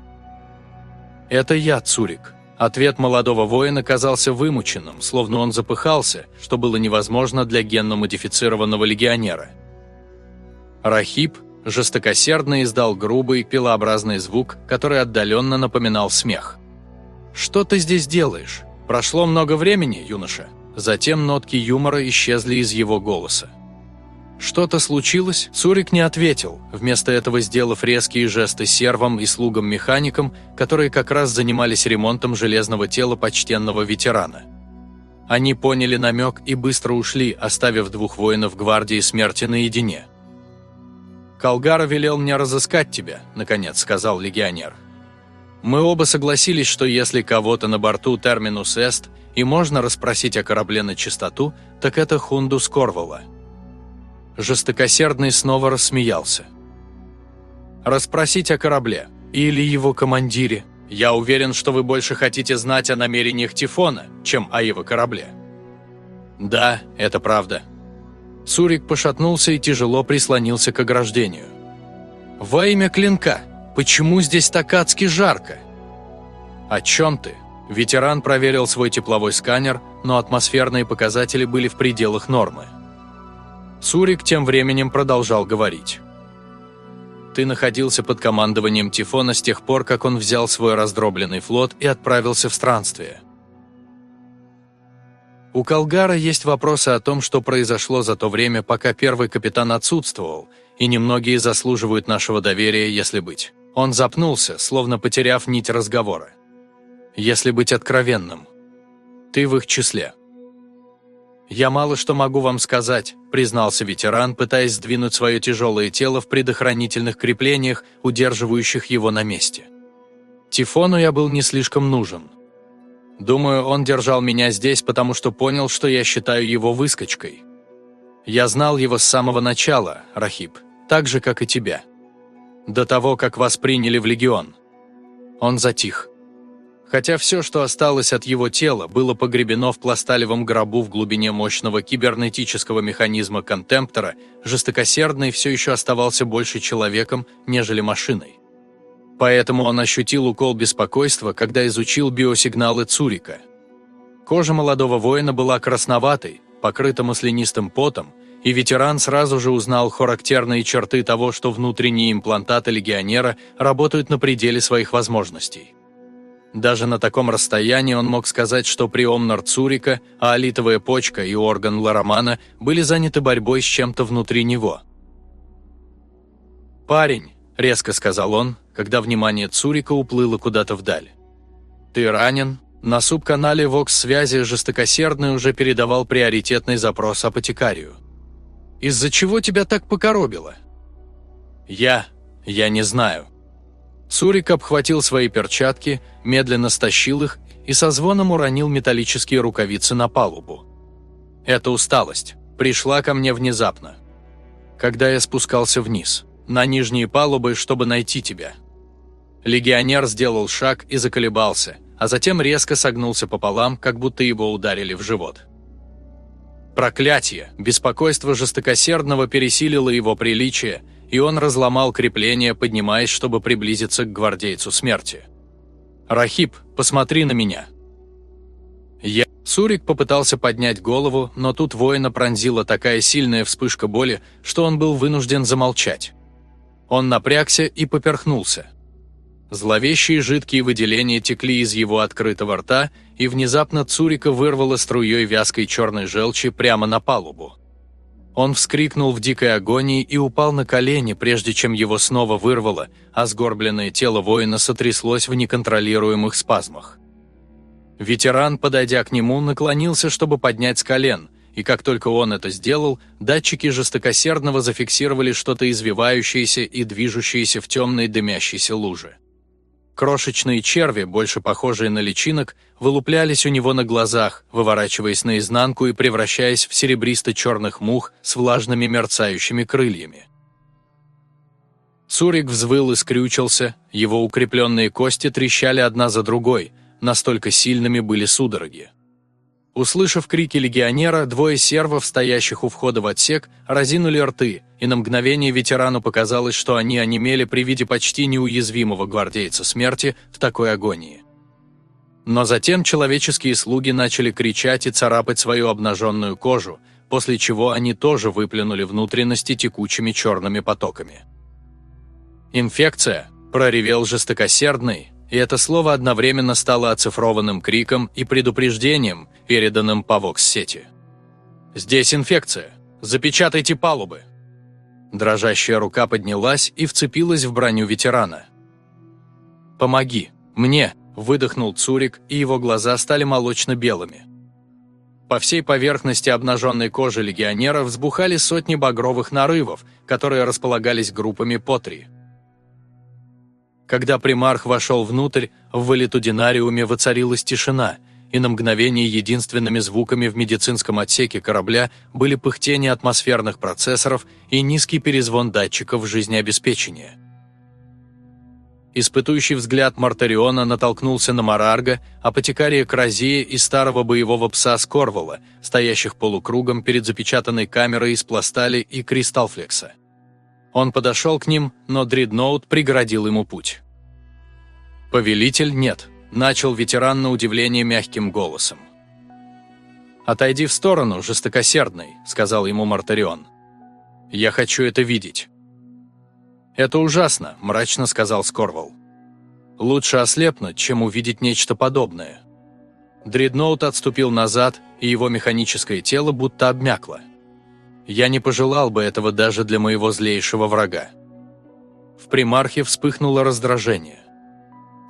«Это я, Цурик». Ответ молодого воина казался вымученным, словно он запыхался, что было невозможно для генно-модифицированного легионера. Рахиб жестокосердно издал грубый, пилообразный звук, который отдаленно напоминал смех. «Что ты здесь делаешь? Прошло много времени, юноша?» Затем нотки юмора исчезли из его голоса. Что-то случилось? Цурик не ответил, вместо этого сделав резкие жесты сервам и слугам-механикам, которые как раз занимались ремонтом железного тела почтенного ветерана. Они поняли намек и быстро ушли, оставив двух воинов гвардии смерти наедине. «Калгара велел мне разыскать тебя», – наконец сказал легионер. «Мы оба согласились, что если кого-то на борту Терминус Эст и можно расспросить о корабле на чистоту, так это Хундус Корвала. Жестокосердный снова рассмеялся. «Расспросить о корабле или его командире. Я уверен, что вы больше хотите знать о намерениях Тифона, чем о его корабле». «Да, это правда». Цурик пошатнулся и тяжело прислонился к ограждению. «Во имя клинка, почему здесь так адски жарко?» «О чем ты?» Ветеран проверил свой тепловой сканер, но атмосферные показатели были в пределах нормы. Сурик тем временем продолжал говорить. «Ты находился под командованием Тифона с тех пор, как он взял свой раздробленный флот и отправился в странствие. У Калгара есть вопросы о том, что произошло за то время, пока первый капитан отсутствовал, и немногие заслуживают нашего доверия, если быть. Он запнулся, словно потеряв нить разговора если быть откровенным. Ты в их числе. «Я мало что могу вам сказать», – признался ветеран, пытаясь сдвинуть свое тяжелое тело в предохранительных креплениях, удерживающих его на месте. Тифону я был не слишком нужен. Думаю, он держал меня здесь, потому что понял, что я считаю его выскочкой. Я знал его с самого начала, Рахиб, так же, как и тебя. До того, как вас приняли в Легион. Он затих хотя все, что осталось от его тела, было погребено в пласталевом гробу в глубине мощного кибернетического механизма контемптора, жестокосердный все еще оставался больше человеком, нежели машиной. Поэтому он ощутил укол беспокойства, когда изучил биосигналы Цурика. Кожа молодого воина была красноватой, покрыта маслянистым потом, и ветеран сразу же узнал характерные черты того, что внутренние имплантаты легионера работают на пределе своих возможностей. Даже на таком расстоянии он мог сказать, что приомнар Цурика, а алитовая почка и орган Ларомана были заняты борьбой с чем-то внутри него. «Парень», – резко сказал он, когда внимание Цурика уплыло куда-то вдаль. «Ты ранен?» На субканале Вокс-связи жестокосердный уже передавал приоритетный запрос апотекарию. «Из-за чего тебя так покоробило?» «Я... я не знаю», Сурик обхватил свои перчатки, медленно стащил их и со звоном уронил металлические рукавицы на палубу. Эта усталость пришла ко мне внезапно. Когда я спускался вниз, на нижние палубы, чтобы найти тебя. Легионер сделал шаг и заколебался, а затем резко согнулся пополам, как будто его ударили в живот. Проклятие, беспокойство жестокосердного пересилило его приличие, и он разломал крепление, поднимаясь, чтобы приблизиться к гвардейцу смерти. «Рахиб, посмотри на меня!» Я... Сурик попытался поднять голову, но тут воина пронзила такая сильная вспышка боли, что он был вынужден замолчать. Он напрягся и поперхнулся. Зловещие жидкие выделения текли из его открытого рта, и внезапно Цурика вырвало струей вязкой черной желчи прямо на палубу. Он вскрикнул в дикой агонии и упал на колени, прежде чем его снова вырвало, а сгорбленное тело воина сотряслось в неконтролируемых спазмах. Ветеран, подойдя к нему, наклонился, чтобы поднять с колен, и как только он это сделал, датчики жестокосердного зафиксировали что-то извивающееся и движущееся в темной дымящейся луже. Крошечные черви, больше похожие на личинок, вылуплялись у него на глазах, выворачиваясь наизнанку и превращаясь в серебристо-черных мух с влажными мерцающими крыльями. Цурик взвыл и скрючился, его укрепленные кости трещали одна за другой, настолько сильными были судороги. Услышав крики легионера, двое сервов, стоящих у входа в отсек, разинули рты, и на мгновение ветерану показалось, что они онемели при виде почти неуязвимого гвардейца смерти в такой агонии. Но затем человеческие слуги начали кричать и царапать свою обнаженную кожу, после чего они тоже выплюнули внутренности текучими черными потоками. «Инфекция!» – проревел жестокосердный, и это слово одновременно стало оцифрованным криком и предупреждением, переданным по Вокс-сети. «Здесь инфекция! Запечатайте палубы!» Дрожащая рука поднялась и вцепилась в броню ветерана. «Помоги! Мне!» – выдохнул Цурик, и его глаза стали молочно-белыми. По всей поверхности обнаженной кожи легионера взбухали сотни багровых нарывов, которые располагались группами по три. Когда примарх вошел внутрь, в валитудинариуме воцарилась тишина, и на мгновение единственными звуками в медицинском отсеке корабля были пыхтение атмосферных процессоров и низкий перезвон датчиков жизнеобеспечения. Испытующий взгляд Мартариона натолкнулся на Марарга, апотекария Кразия и старого боевого пса Скорвала, стоящих полукругом перед запечатанной камерой из пластали и кристалфлекса. Он подошел к ним, но Дредноут преградил ему путь. «Повелитель нет», – начал ветеран на удивление мягким голосом. «Отойди в сторону, жестокосердный», – сказал ему Мартарион. «Я хочу это видеть». «Это ужасно», – мрачно сказал Скорвал. «Лучше ослепнуть, чем увидеть нечто подобное». Дредноут отступил назад, и его механическое тело будто обмякло. Я не пожелал бы этого даже для моего злейшего врага. В примархе вспыхнуло раздражение.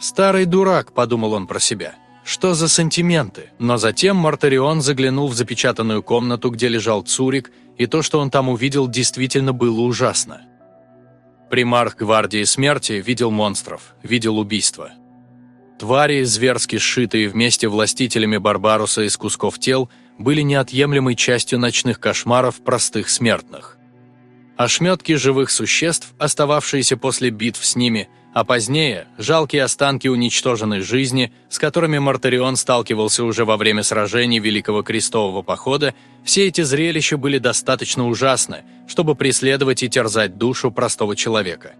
«Старый дурак», – подумал он про себя. «Что за сантименты?» Но затем Мартарион заглянул в запечатанную комнату, где лежал Цурик, и то, что он там увидел, действительно было ужасно. Примарх Гвардии Смерти видел монстров, видел убийства. Твари, зверски сшитые вместе властителями Барбаруса из кусков тел, были неотъемлемой частью ночных кошмаров простых смертных. Ошметки живых существ, остававшиеся после битв с ними, а позднее – жалкие останки уничтоженной жизни, с которыми Мартарион сталкивался уже во время сражений Великого Крестового Похода, все эти зрелища были достаточно ужасны, чтобы преследовать и терзать душу простого человека.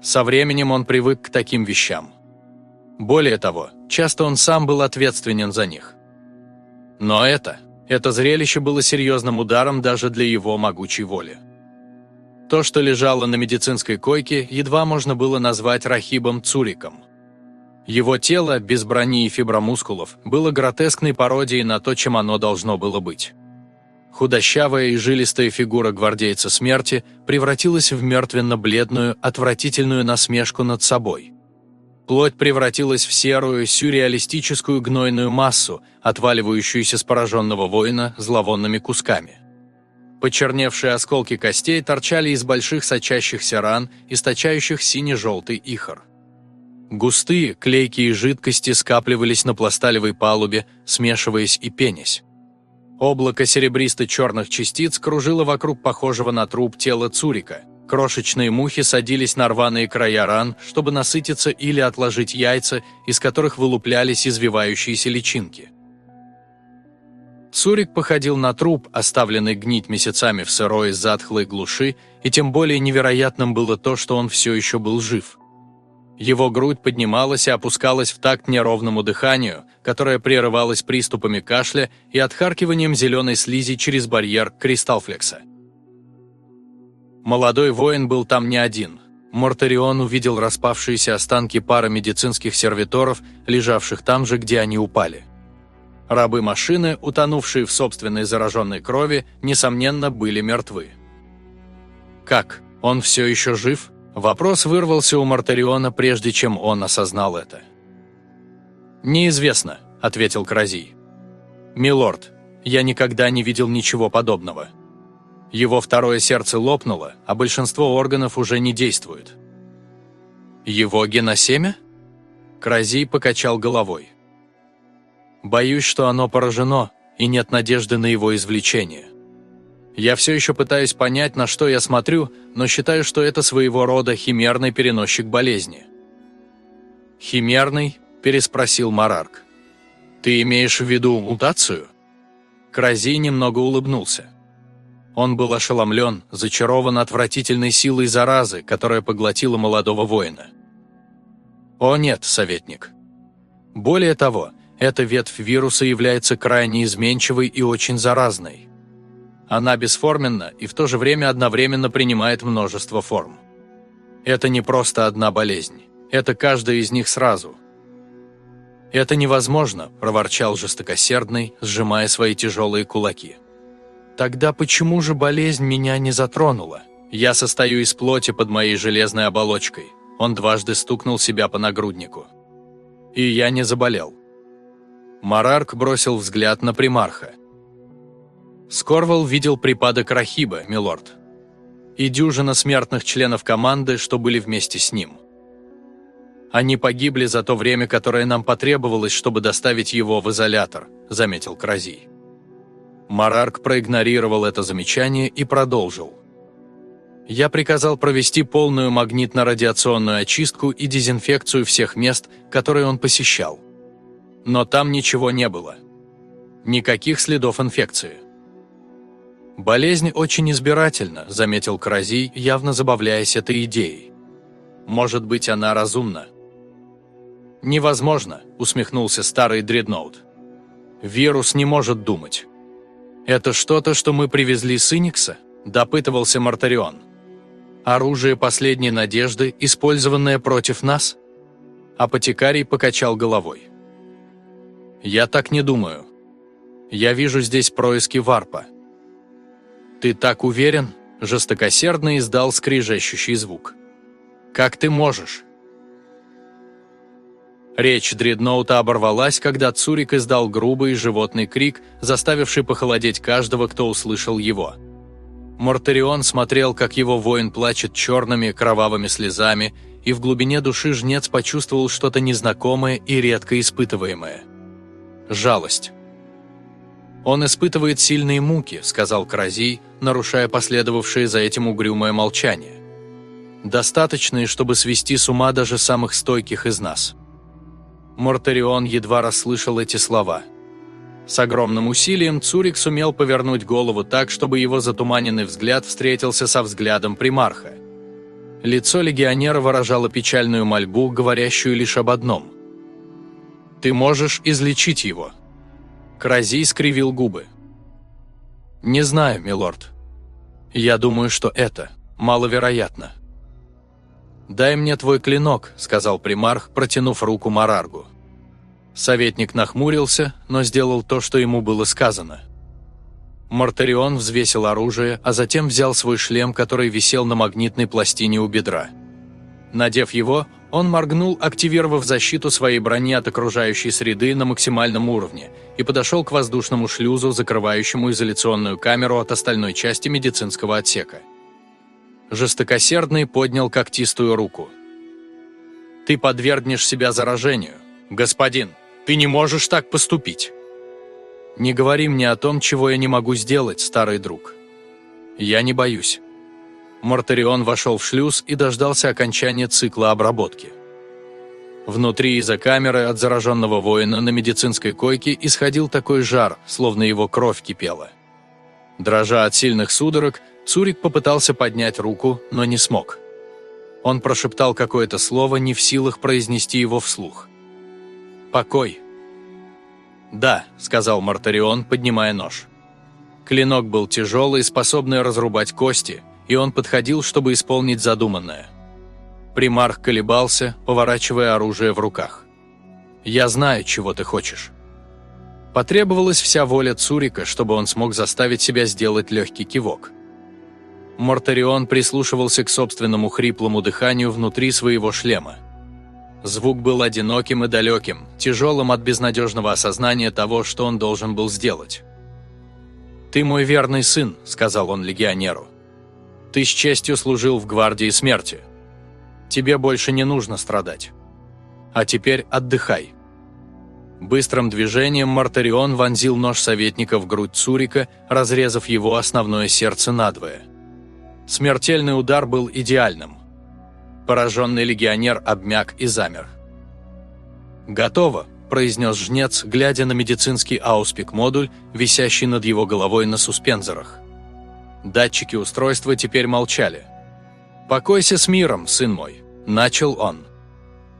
Со временем он привык к таким вещам. Более того, часто он сам был ответственен за них. Но это, это зрелище было серьезным ударом даже для его могучей воли. То, что лежало на медицинской койке, едва можно было назвать Рахибом Цуриком. Его тело, без брони и фибромускулов, было гротескной пародией на то, чем оно должно было быть. Худощавая и жилистая фигура гвардейца смерти превратилась в мертвенно-бледную, отвратительную насмешку над собой – Плоть превратилась в серую, сюрреалистическую гнойную массу, отваливающуюся с пораженного воина зловонными кусками. Почерневшие осколки костей торчали из больших сочащихся ран, источающих сине-желтый ихор. Густые, клейкие жидкости скапливались на пласталевой палубе, смешиваясь и пенясь. Облако серебристо-черных частиц кружило вокруг похожего на труп тела Цурика – Крошечные мухи садились на рваные края ран, чтобы насытиться или отложить яйца, из которых вылуплялись извивающиеся личинки. Цурик походил на труп, оставленный гнить месяцами в сырой затхлой глуши, и тем более невероятным было то, что он все еще был жив. Его грудь поднималась и опускалась в такт неровному дыханию, которое прерывалось приступами кашля и отхаркиванием зеленой слизи через барьер кристалфлекса. Молодой воин был там не один. Мортарион увидел распавшиеся останки пары медицинских сервиторов, лежавших там же, где они упали. Рабы машины, утонувшие в собственной зараженной крови, несомненно, были мертвы. «Как? Он все еще жив?» Вопрос вырвался у Мартариона, прежде чем он осознал это. «Неизвестно», – ответил Кразий. «Милорд, я никогда не видел ничего подобного. Его второе сердце лопнуло, а большинство органов уже не действует». «Его геносемя?» Кразий покачал головой. «Боюсь, что оно поражено, и нет надежды на его извлечение. Я все еще пытаюсь понять, на что я смотрю, но считаю, что это своего рода химерный переносчик болезни». «Химерный?» – переспросил Марарк. «Ты имеешь в виду мутацию?» Крази немного улыбнулся. Он был ошеломлен, зачарован отвратительной силой заразы, которая поглотила молодого воина. О нет, советник. Более того, эта ветвь вируса является крайне изменчивой и очень заразной. Она бесформенна и в то же время одновременно принимает множество форм. Это не просто одна болезнь, это каждая из них сразу. «Это невозможно», – проворчал жестокосердный, сжимая свои тяжелые кулаки. «Тогда почему же болезнь меня не затронула? Я состою из плоти под моей железной оболочкой. Он дважды стукнул себя по нагруднику. И я не заболел. Марарк бросил взгляд на примарха. Скорвал видел припадок Рахиба, милорд. И дюжина смертных членов команды, что были вместе с ним. Они погибли за то время, которое нам потребовалось, чтобы доставить его в изолятор, заметил Кразий. Марарк проигнорировал это замечание и продолжил я приказал провести полную магнитно-радиационную очистку и дезинфекцию всех мест, которые он посещал. Но там ничего не было. Никаких следов инфекции. «Болезнь очень избирательна», – заметил Кразий, явно забавляясь этой идеей. «Может быть, она разумна?» «Невозможно», – усмехнулся старый дредноут. «Вирус не может думать». «Это что-то, что мы привезли с Иникса?» – допытывался Мартарион. Оружие последней надежды, использованное против нас? Апотекарий покачал головой. Я так не думаю. Я вижу здесь происки варпа. Ты так уверен? Жестокосердно издал скрижащущий звук. Как ты можешь? Речь дредноута оборвалась, когда Цурик издал грубый животный крик, заставивший похолодеть каждого, кто услышал его. Мортарион смотрел, как его воин плачет черными кровавыми слезами, и в глубине души жнец почувствовал что-то незнакомое и редко испытываемое. Жалость. «Он испытывает сильные муки», — сказал Кразий, нарушая последовавшее за этим угрюмое молчание. «Достаточные, чтобы свести с ума даже самых стойких из нас». Мортарион едва расслышал эти слова — с огромным усилием Цурик сумел повернуть голову так, чтобы его затуманенный взгляд встретился со взглядом примарха. Лицо легионера выражало печальную мольбу, говорящую лишь об одном. «Ты можешь излечить его». Крази скривил губы. «Не знаю, милорд. Я думаю, что это маловероятно». «Дай мне твой клинок», — сказал примарх, протянув руку Мараргу. Советник нахмурился, но сделал то, что ему было сказано. Мартарион взвесил оружие, а затем взял свой шлем, который висел на магнитной пластине у бедра. Надев его, он моргнул, активировав защиту своей брони от окружающей среды на максимальном уровне, и подошел к воздушному шлюзу, закрывающему изоляционную камеру от остальной части медицинского отсека. Жестокосердный поднял когтистую руку. «Ты подвергнешь себя заражению, господин!» Ты не можешь так поступить. Не говори мне о том, чего я не могу сделать, старый друг. Я не боюсь. Мортарион вошел в шлюз и дождался окончания цикла обработки. Внутри из-за камеры от зараженного воина на медицинской койке исходил такой жар, словно его кровь кипела. Дрожа от сильных судорог, Цурик попытался поднять руку, но не смог. Он прошептал какое-то слово, не в силах произнести его вслух. «Покой». «Да», — сказал Мартарион, поднимая нож. Клинок был тяжелый, способный разрубать кости, и он подходил, чтобы исполнить задуманное. Примарх колебался, поворачивая оружие в руках. «Я знаю, чего ты хочешь». Потребовалась вся воля Цурика, чтобы он смог заставить себя сделать легкий кивок. Мортарион прислушивался к собственному хриплому дыханию внутри своего шлема. Звук был одиноким и далеким, тяжелым от безнадежного осознания того, что он должен был сделать. «Ты мой верный сын», – сказал он легионеру. «Ты с честью служил в гвардии смерти. Тебе больше не нужно страдать. А теперь отдыхай». Быстрым движением Мартарион вонзил нож советника в грудь Цурика, разрезав его основное сердце надвое. Смертельный удар был идеальным. Пораженный легионер обмяк и замер. «Готово», – произнес жнец, глядя на медицинский ауспик-модуль, висящий над его головой на суспензорах. Датчики устройства теперь молчали. «Покойся с миром, сын мой», – начал он.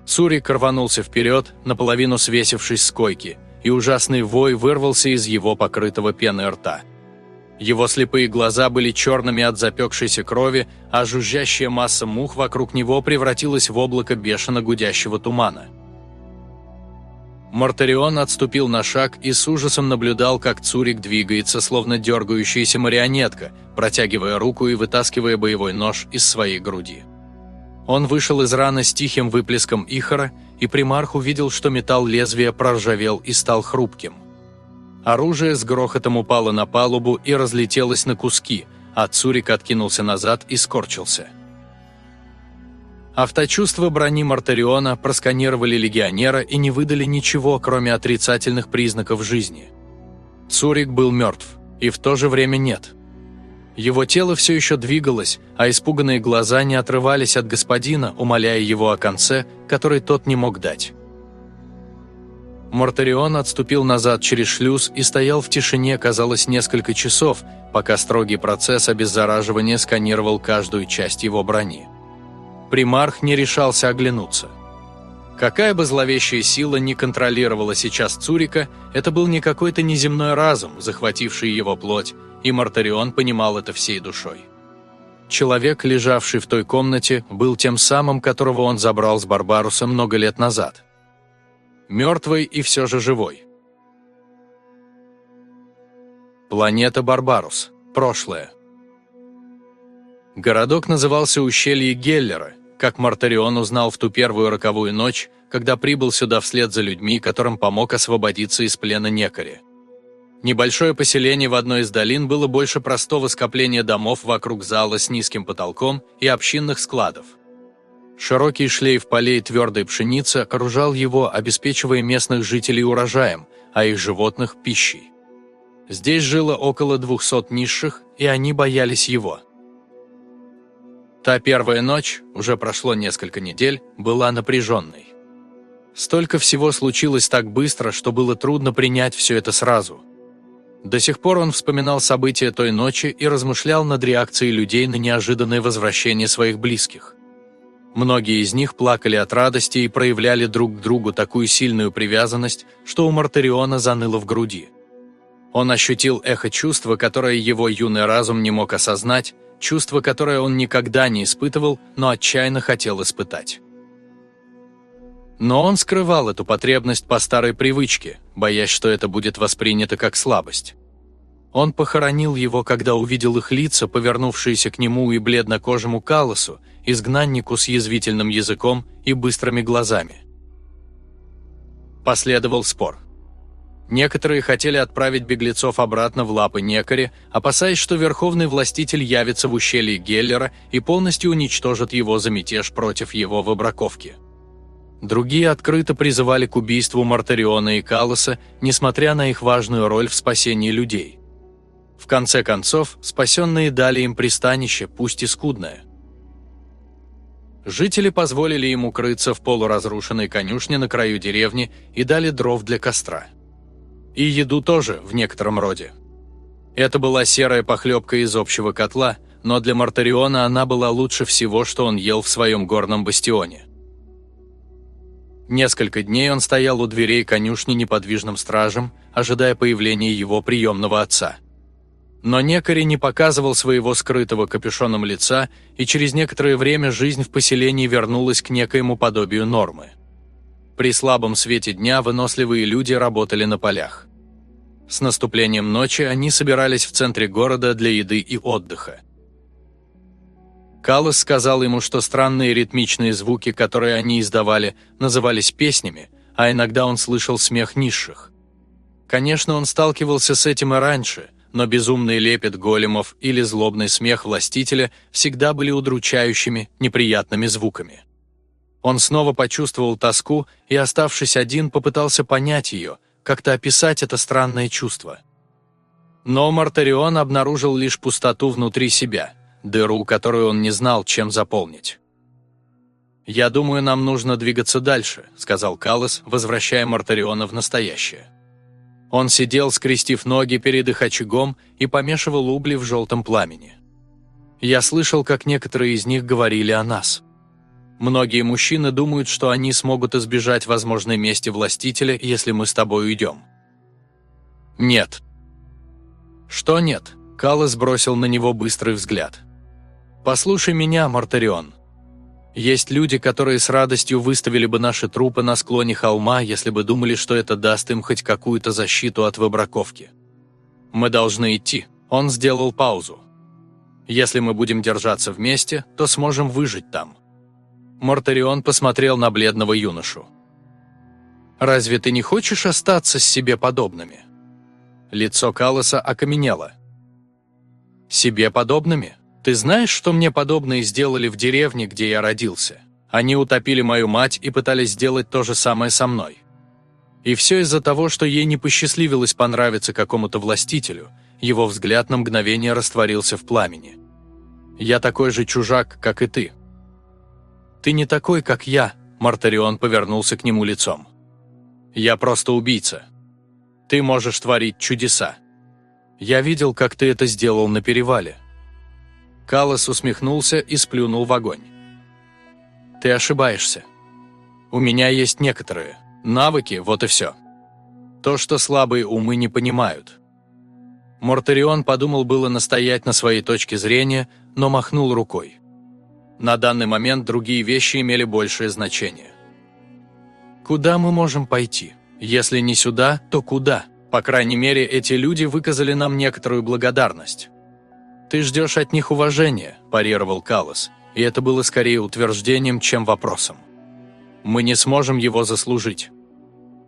Цурик рванулся вперед, наполовину свесившись с койки, и ужасный вой вырвался из его покрытого пеной рта. Его слепые глаза были черными от запекшейся крови, а жужжащая масса мух вокруг него превратилась в облако бешено гудящего тумана. Мартарион отступил на шаг и с ужасом наблюдал, как Цурик двигается, словно дергающаяся марионетка, протягивая руку и вытаскивая боевой нож из своей груди. Он вышел из раны с тихим выплеском ихора, и примарх увидел, что металл лезвия проржавел и стал хрупким. Оружие с грохотом упало на палубу и разлетелось на куски, а Цурик откинулся назад и скорчился. Авточувства брони Мартариона просканировали легионера и не выдали ничего, кроме отрицательных признаков жизни. Цурик был мертв, и в то же время нет. Его тело все еще двигалось, а испуганные глаза не отрывались от господина, умоляя его о конце, который тот не мог дать. Мартарион отступил назад через шлюз и стоял в тишине, казалось, несколько часов, пока строгий процесс обеззараживания сканировал каждую часть его брони. Примарх не решался оглянуться. Какая бы зловещая сила не контролировала сейчас Цурика, это был не какой-то неземной разум, захвативший его плоть, и Мартарион понимал это всей душой. Человек, лежавший в той комнате, был тем самым, которого он забрал с Барбаруса много лет назад. Мертвый и все же живой. Планета Барбарус. Прошлое. Городок назывался Ущелье Геллера, как Мартарион узнал в ту первую роковую ночь, когда прибыл сюда вслед за людьми, которым помог освободиться из плена Некари. Небольшое поселение в одной из долин было больше простого скопления домов вокруг зала с низким потолком и общинных складов. Широкий шлейф полей твердой пшеницы окружал его, обеспечивая местных жителей урожаем, а их животных – пищей. Здесь жило около 200 низших, и они боялись его – Та первая ночь, уже прошло несколько недель, была напряженной. Столько всего случилось так быстро, что было трудно принять все это сразу. До сих пор он вспоминал события той ночи и размышлял над реакцией людей на неожиданное возвращение своих близких. Многие из них плакали от радости и проявляли друг к другу такую сильную привязанность, что у Мартариона заныло в груди. Он ощутил эхо чувства, которое его юный разум не мог осознать, чувство, которое он никогда не испытывал, но отчаянно хотел испытать. Но он скрывал эту потребность по старой привычке, боясь, что это будет воспринято как слабость. Он похоронил его, когда увидел их лица, повернувшиеся к нему и бледнокожему Калосу, изгнаннику с язвительным языком и быстрыми глазами. Последовал спор. Некоторые хотели отправить беглецов обратно в лапы Некари, опасаясь, что верховный властитель явится в ущелье Геллера и полностью уничтожит его за мятеж против его выбраковки. Другие открыто призывали к убийству Мартариона и Калоса, несмотря на их важную роль в спасении людей. В конце концов, спасенные дали им пристанище, пусть и скудное. Жители позволили им укрыться в полуразрушенной конюшне на краю деревни и дали дров для костра. И еду тоже, в некотором роде. Это была серая похлебка из общего котла, но для Мартариона она была лучше всего, что он ел в своем горном бастионе. Несколько дней он стоял у дверей конюшни неподвижным стражем, ожидая появления его приемного отца. Но Некари не показывал своего скрытого капюшоном лица, и через некоторое время жизнь в поселении вернулась к некоему подобию нормы. При слабом свете дня выносливые люди работали на полях. С наступлением ночи они собирались в центре города для еды и отдыха. Каллас сказал ему, что странные ритмичные звуки, которые они издавали, назывались песнями, а иногда он слышал смех низших. Конечно, он сталкивался с этим и раньше, но безумный лепет големов или злобный смех властителя всегда были удручающими, неприятными звуками. Он снова почувствовал тоску и, оставшись один, попытался понять ее, как-то описать это странное чувство. Но Мартарион обнаружил лишь пустоту внутри себя, дыру, которую он не знал, чем заполнить. «Я думаю, нам нужно двигаться дальше», — сказал Каллас, возвращая Мартариона в настоящее. Он сидел, скрестив ноги перед их очагом и помешивал угли в желтом пламени. Я слышал, как некоторые из них говорили о нас. Многие мужчины думают, что они смогут избежать возможной мести властителя, если мы с тобой уйдем. Нет. Что нет? Каллас бросил на него быстрый взгляд. Послушай меня, Мартарион. Есть люди, которые с радостью выставили бы наши трупы на склоне холма, если бы думали, что это даст им хоть какую-то защиту от выбраковки. Мы должны идти. Он сделал паузу. Если мы будем держаться вместе, то сможем выжить там. Мортарион посмотрел на бледного юношу. «Разве ты не хочешь остаться с себе подобными?» Лицо Калоса окаменело. «Себе подобными? Ты знаешь, что мне подобные сделали в деревне, где я родился? Они утопили мою мать и пытались сделать то же самое со мной. И все из-за того, что ей не посчастливилось понравиться какому-то властителю, его взгляд на мгновение растворился в пламени. Я такой же чужак, как и ты. «Ты не такой, как я», – Мартарион повернулся к нему лицом. «Я просто убийца. Ты можешь творить чудеса. Я видел, как ты это сделал на перевале». Калос усмехнулся и сплюнул в огонь. «Ты ошибаешься. У меня есть некоторые. Навыки, вот и все. То, что слабые умы не понимают». Мортарион подумал было настоять на своей точке зрения, но махнул рукой. На данный момент другие вещи имели большее значение. Куда мы можем пойти? Если не сюда, то куда? По крайней мере, эти люди выказали нам некоторую благодарность. «Ты ждешь от них уважения», – парировал Калос, и это было скорее утверждением, чем вопросом. «Мы не сможем его заслужить.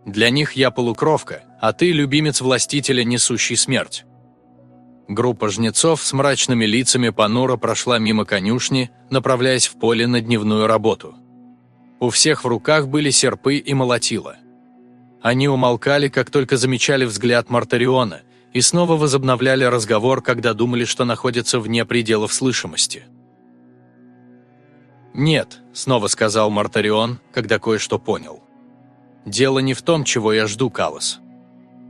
Для них я полукровка, а ты – любимец властителя, несущий смерть. Группа жнецов с мрачными лицами понуро прошла мимо конюшни, направляясь в поле на дневную работу. У всех в руках были серпы и молотила. Они умолкали, как только замечали взгляд Мартариона, и снова возобновляли разговор, когда думали, что находятся вне пределов слышимости. «Нет», — снова сказал Мартарион, когда кое-что понял. «Дело не в том, чего я жду, Калос.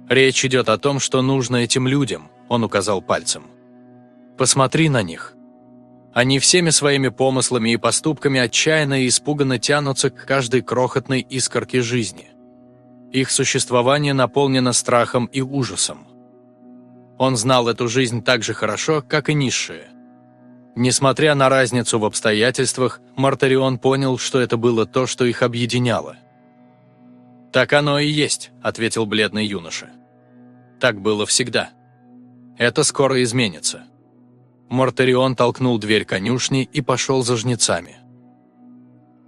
Речь идет о том, что нужно этим людям, он указал пальцем. «Посмотри на них. Они всеми своими помыслами и поступками отчаянно и испуганно тянутся к каждой крохотной искорке жизни. Их существование наполнено страхом и ужасом. Он знал эту жизнь так же хорошо, как и низшие. Несмотря на разницу в обстоятельствах, Мартарион понял, что это было то, что их объединяло. «Так оно и есть», — ответил бледный юноша. «Так было всегда». Это скоро изменится». Мортарион толкнул дверь конюшни и пошел за жнецами.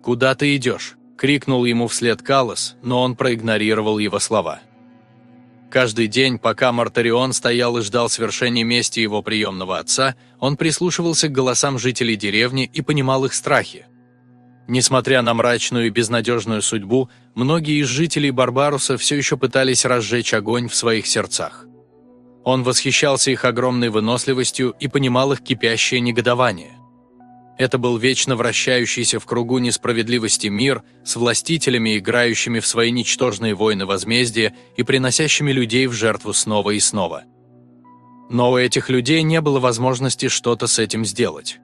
«Куда ты идешь?» – крикнул ему вслед Калос, но он проигнорировал его слова. Каждый день, пока Мартарион стоял и ждал свершения мести его приемного отца, он прислушивался к голосам жителей деревни и понимал их страхи. Несмотря на мрачную и безнадежную судьбу, многие из жителей Барбаруса все еще пытались разжечь огонь в своих сердцах. Он восхищался их огромной выносливостью и понимал их кипящее негодование. Это был вечно вращающийся в кругу несправедливости мир с властителями, играющими в свои ничтожные войны возмездия и приносящими людей в жертву снова и снова. Но у этих людей не было возможности что-то с этим сделать.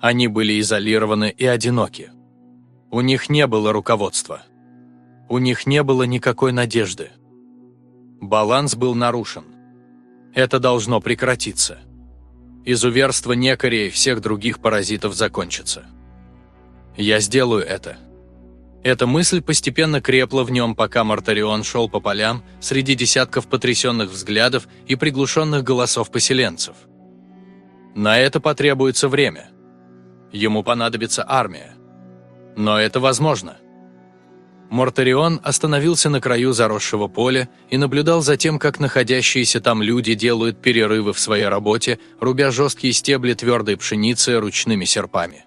Они были изолированы и одиноки. У них не было руководства. У них не было никакой надежды. Баланс был нарушен. Это должно прекратиться. Изуверство некоря и всех других паразитов закончится. Я сделаю это. Эта мысль постепенно крепла в нем, пока Мартарион шел по полям среди десятков потрясенных взглядов и приглушенных голосов поселенцев. На это потребуется время. Ему понадобится армия. Но это возможно. Мортарион остановился на краю заросшего поля и наблюдал за тем, как находящиеся там люди делают перерывы в своей работе, рубя жесткие стебли твердой пшеницы ручными серпами.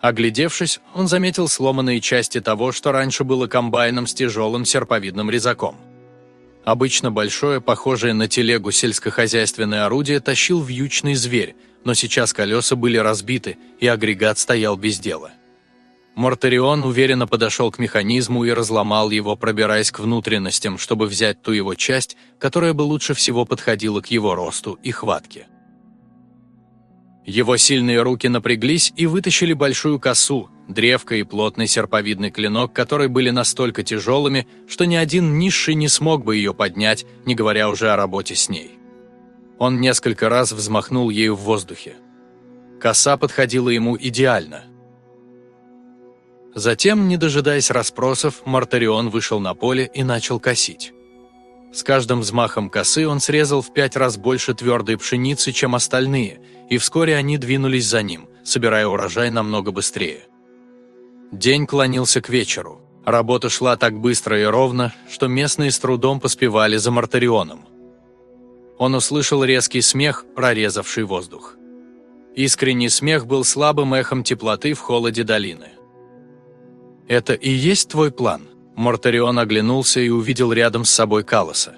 Оглядевшись, он заметил сломанные части того, что раньше было комбайном с тяжелым серповидным резаком. Обычно большое, похожее на телегу сельскохозяйственное орудие тащил вьючный зверь, но сейчас колеса были разбиты, и агрегат стоял без дела. Мортарион уверенно подошел к механизму и разломал его, пробираясь к внутренностям, чтобы взять ту его часть, которая бы лучше всего подходила к его росту и хватке. Его сильные руки напряглись и вытащили большую косу, древко и плотный серповидный клинок, которые были настолько тяжелыми, что ни один низший не смог бы ее поднять, не говоря уже о работе с ней. Он несколько раз взмахнул ею в воздухе. Коса подходила ему идеально – Затем, не дожидаясь расспросов, Мартарион вышел на поле и начал косить. С каждым взмахом косы он срезал в пять раз больше твердой пшеницы, чем остальные, и вскоре они двинулись за ним, собирая урожай намного быстрее. День клонился к вечеру. Работа шла так быстро и ровно, что местные с трудом поспевали за Мартарионом. Он услышал резкий смех, прорезавший воздух. Искренний смех был слабым эхом теплоты в холоде долины. «Это и есть твой план?» Мортарион оглянулся и увидел рядом с собой Калоса.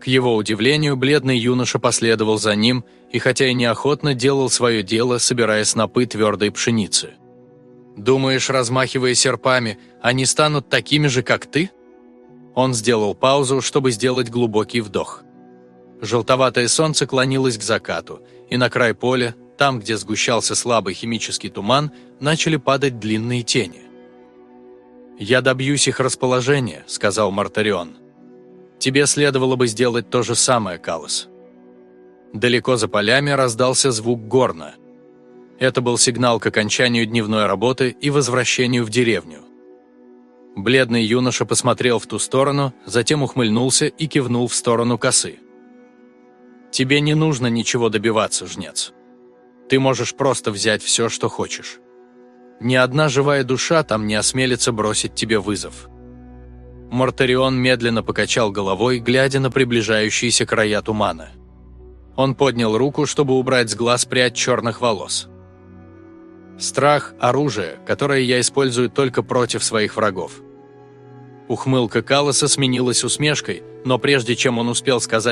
К его удивлению, бледный юноша последовал за ним и хотя и неохотно делал свое дело, собирая снопы твердой пшеницы. «Думаешь, размахивая серпами, они станут такими же, как ты?» Он сделал паузу, чтобы сделать глубокий вдох. Желтоватое солнце клонилось к закату, и на край поля, там, где сгущался слабый химический туман, начали падать длинные тени. «Я добьюсь их расположения», — сказал Мартарион. «Тебе следовало бы сделать то же самое, Калос». Далеко за полями раздался звук горна. Это был сигнал к окончанию дневной работы и возвращению в деревню. Бледный юноша посмотрел в ту сторону, затем ухмыльнулся и кивнул в сторону косы. «Тебе не нужно ничего добиваться, жнец. Ты можешь просто взять все, что хочешь». Ни одна живая душа там не осмелится бросить тебе вызов. Мортарион медленно покачал головой, глядя на приближающиеся края тумана. Он поднял руку, чтобы убрать с глаз прядь черных волос. «Страх – оружие, которое я использую только против своих врагов». Ухмылка Калоса сменилась усмешкой, но прежде чем он успел сказать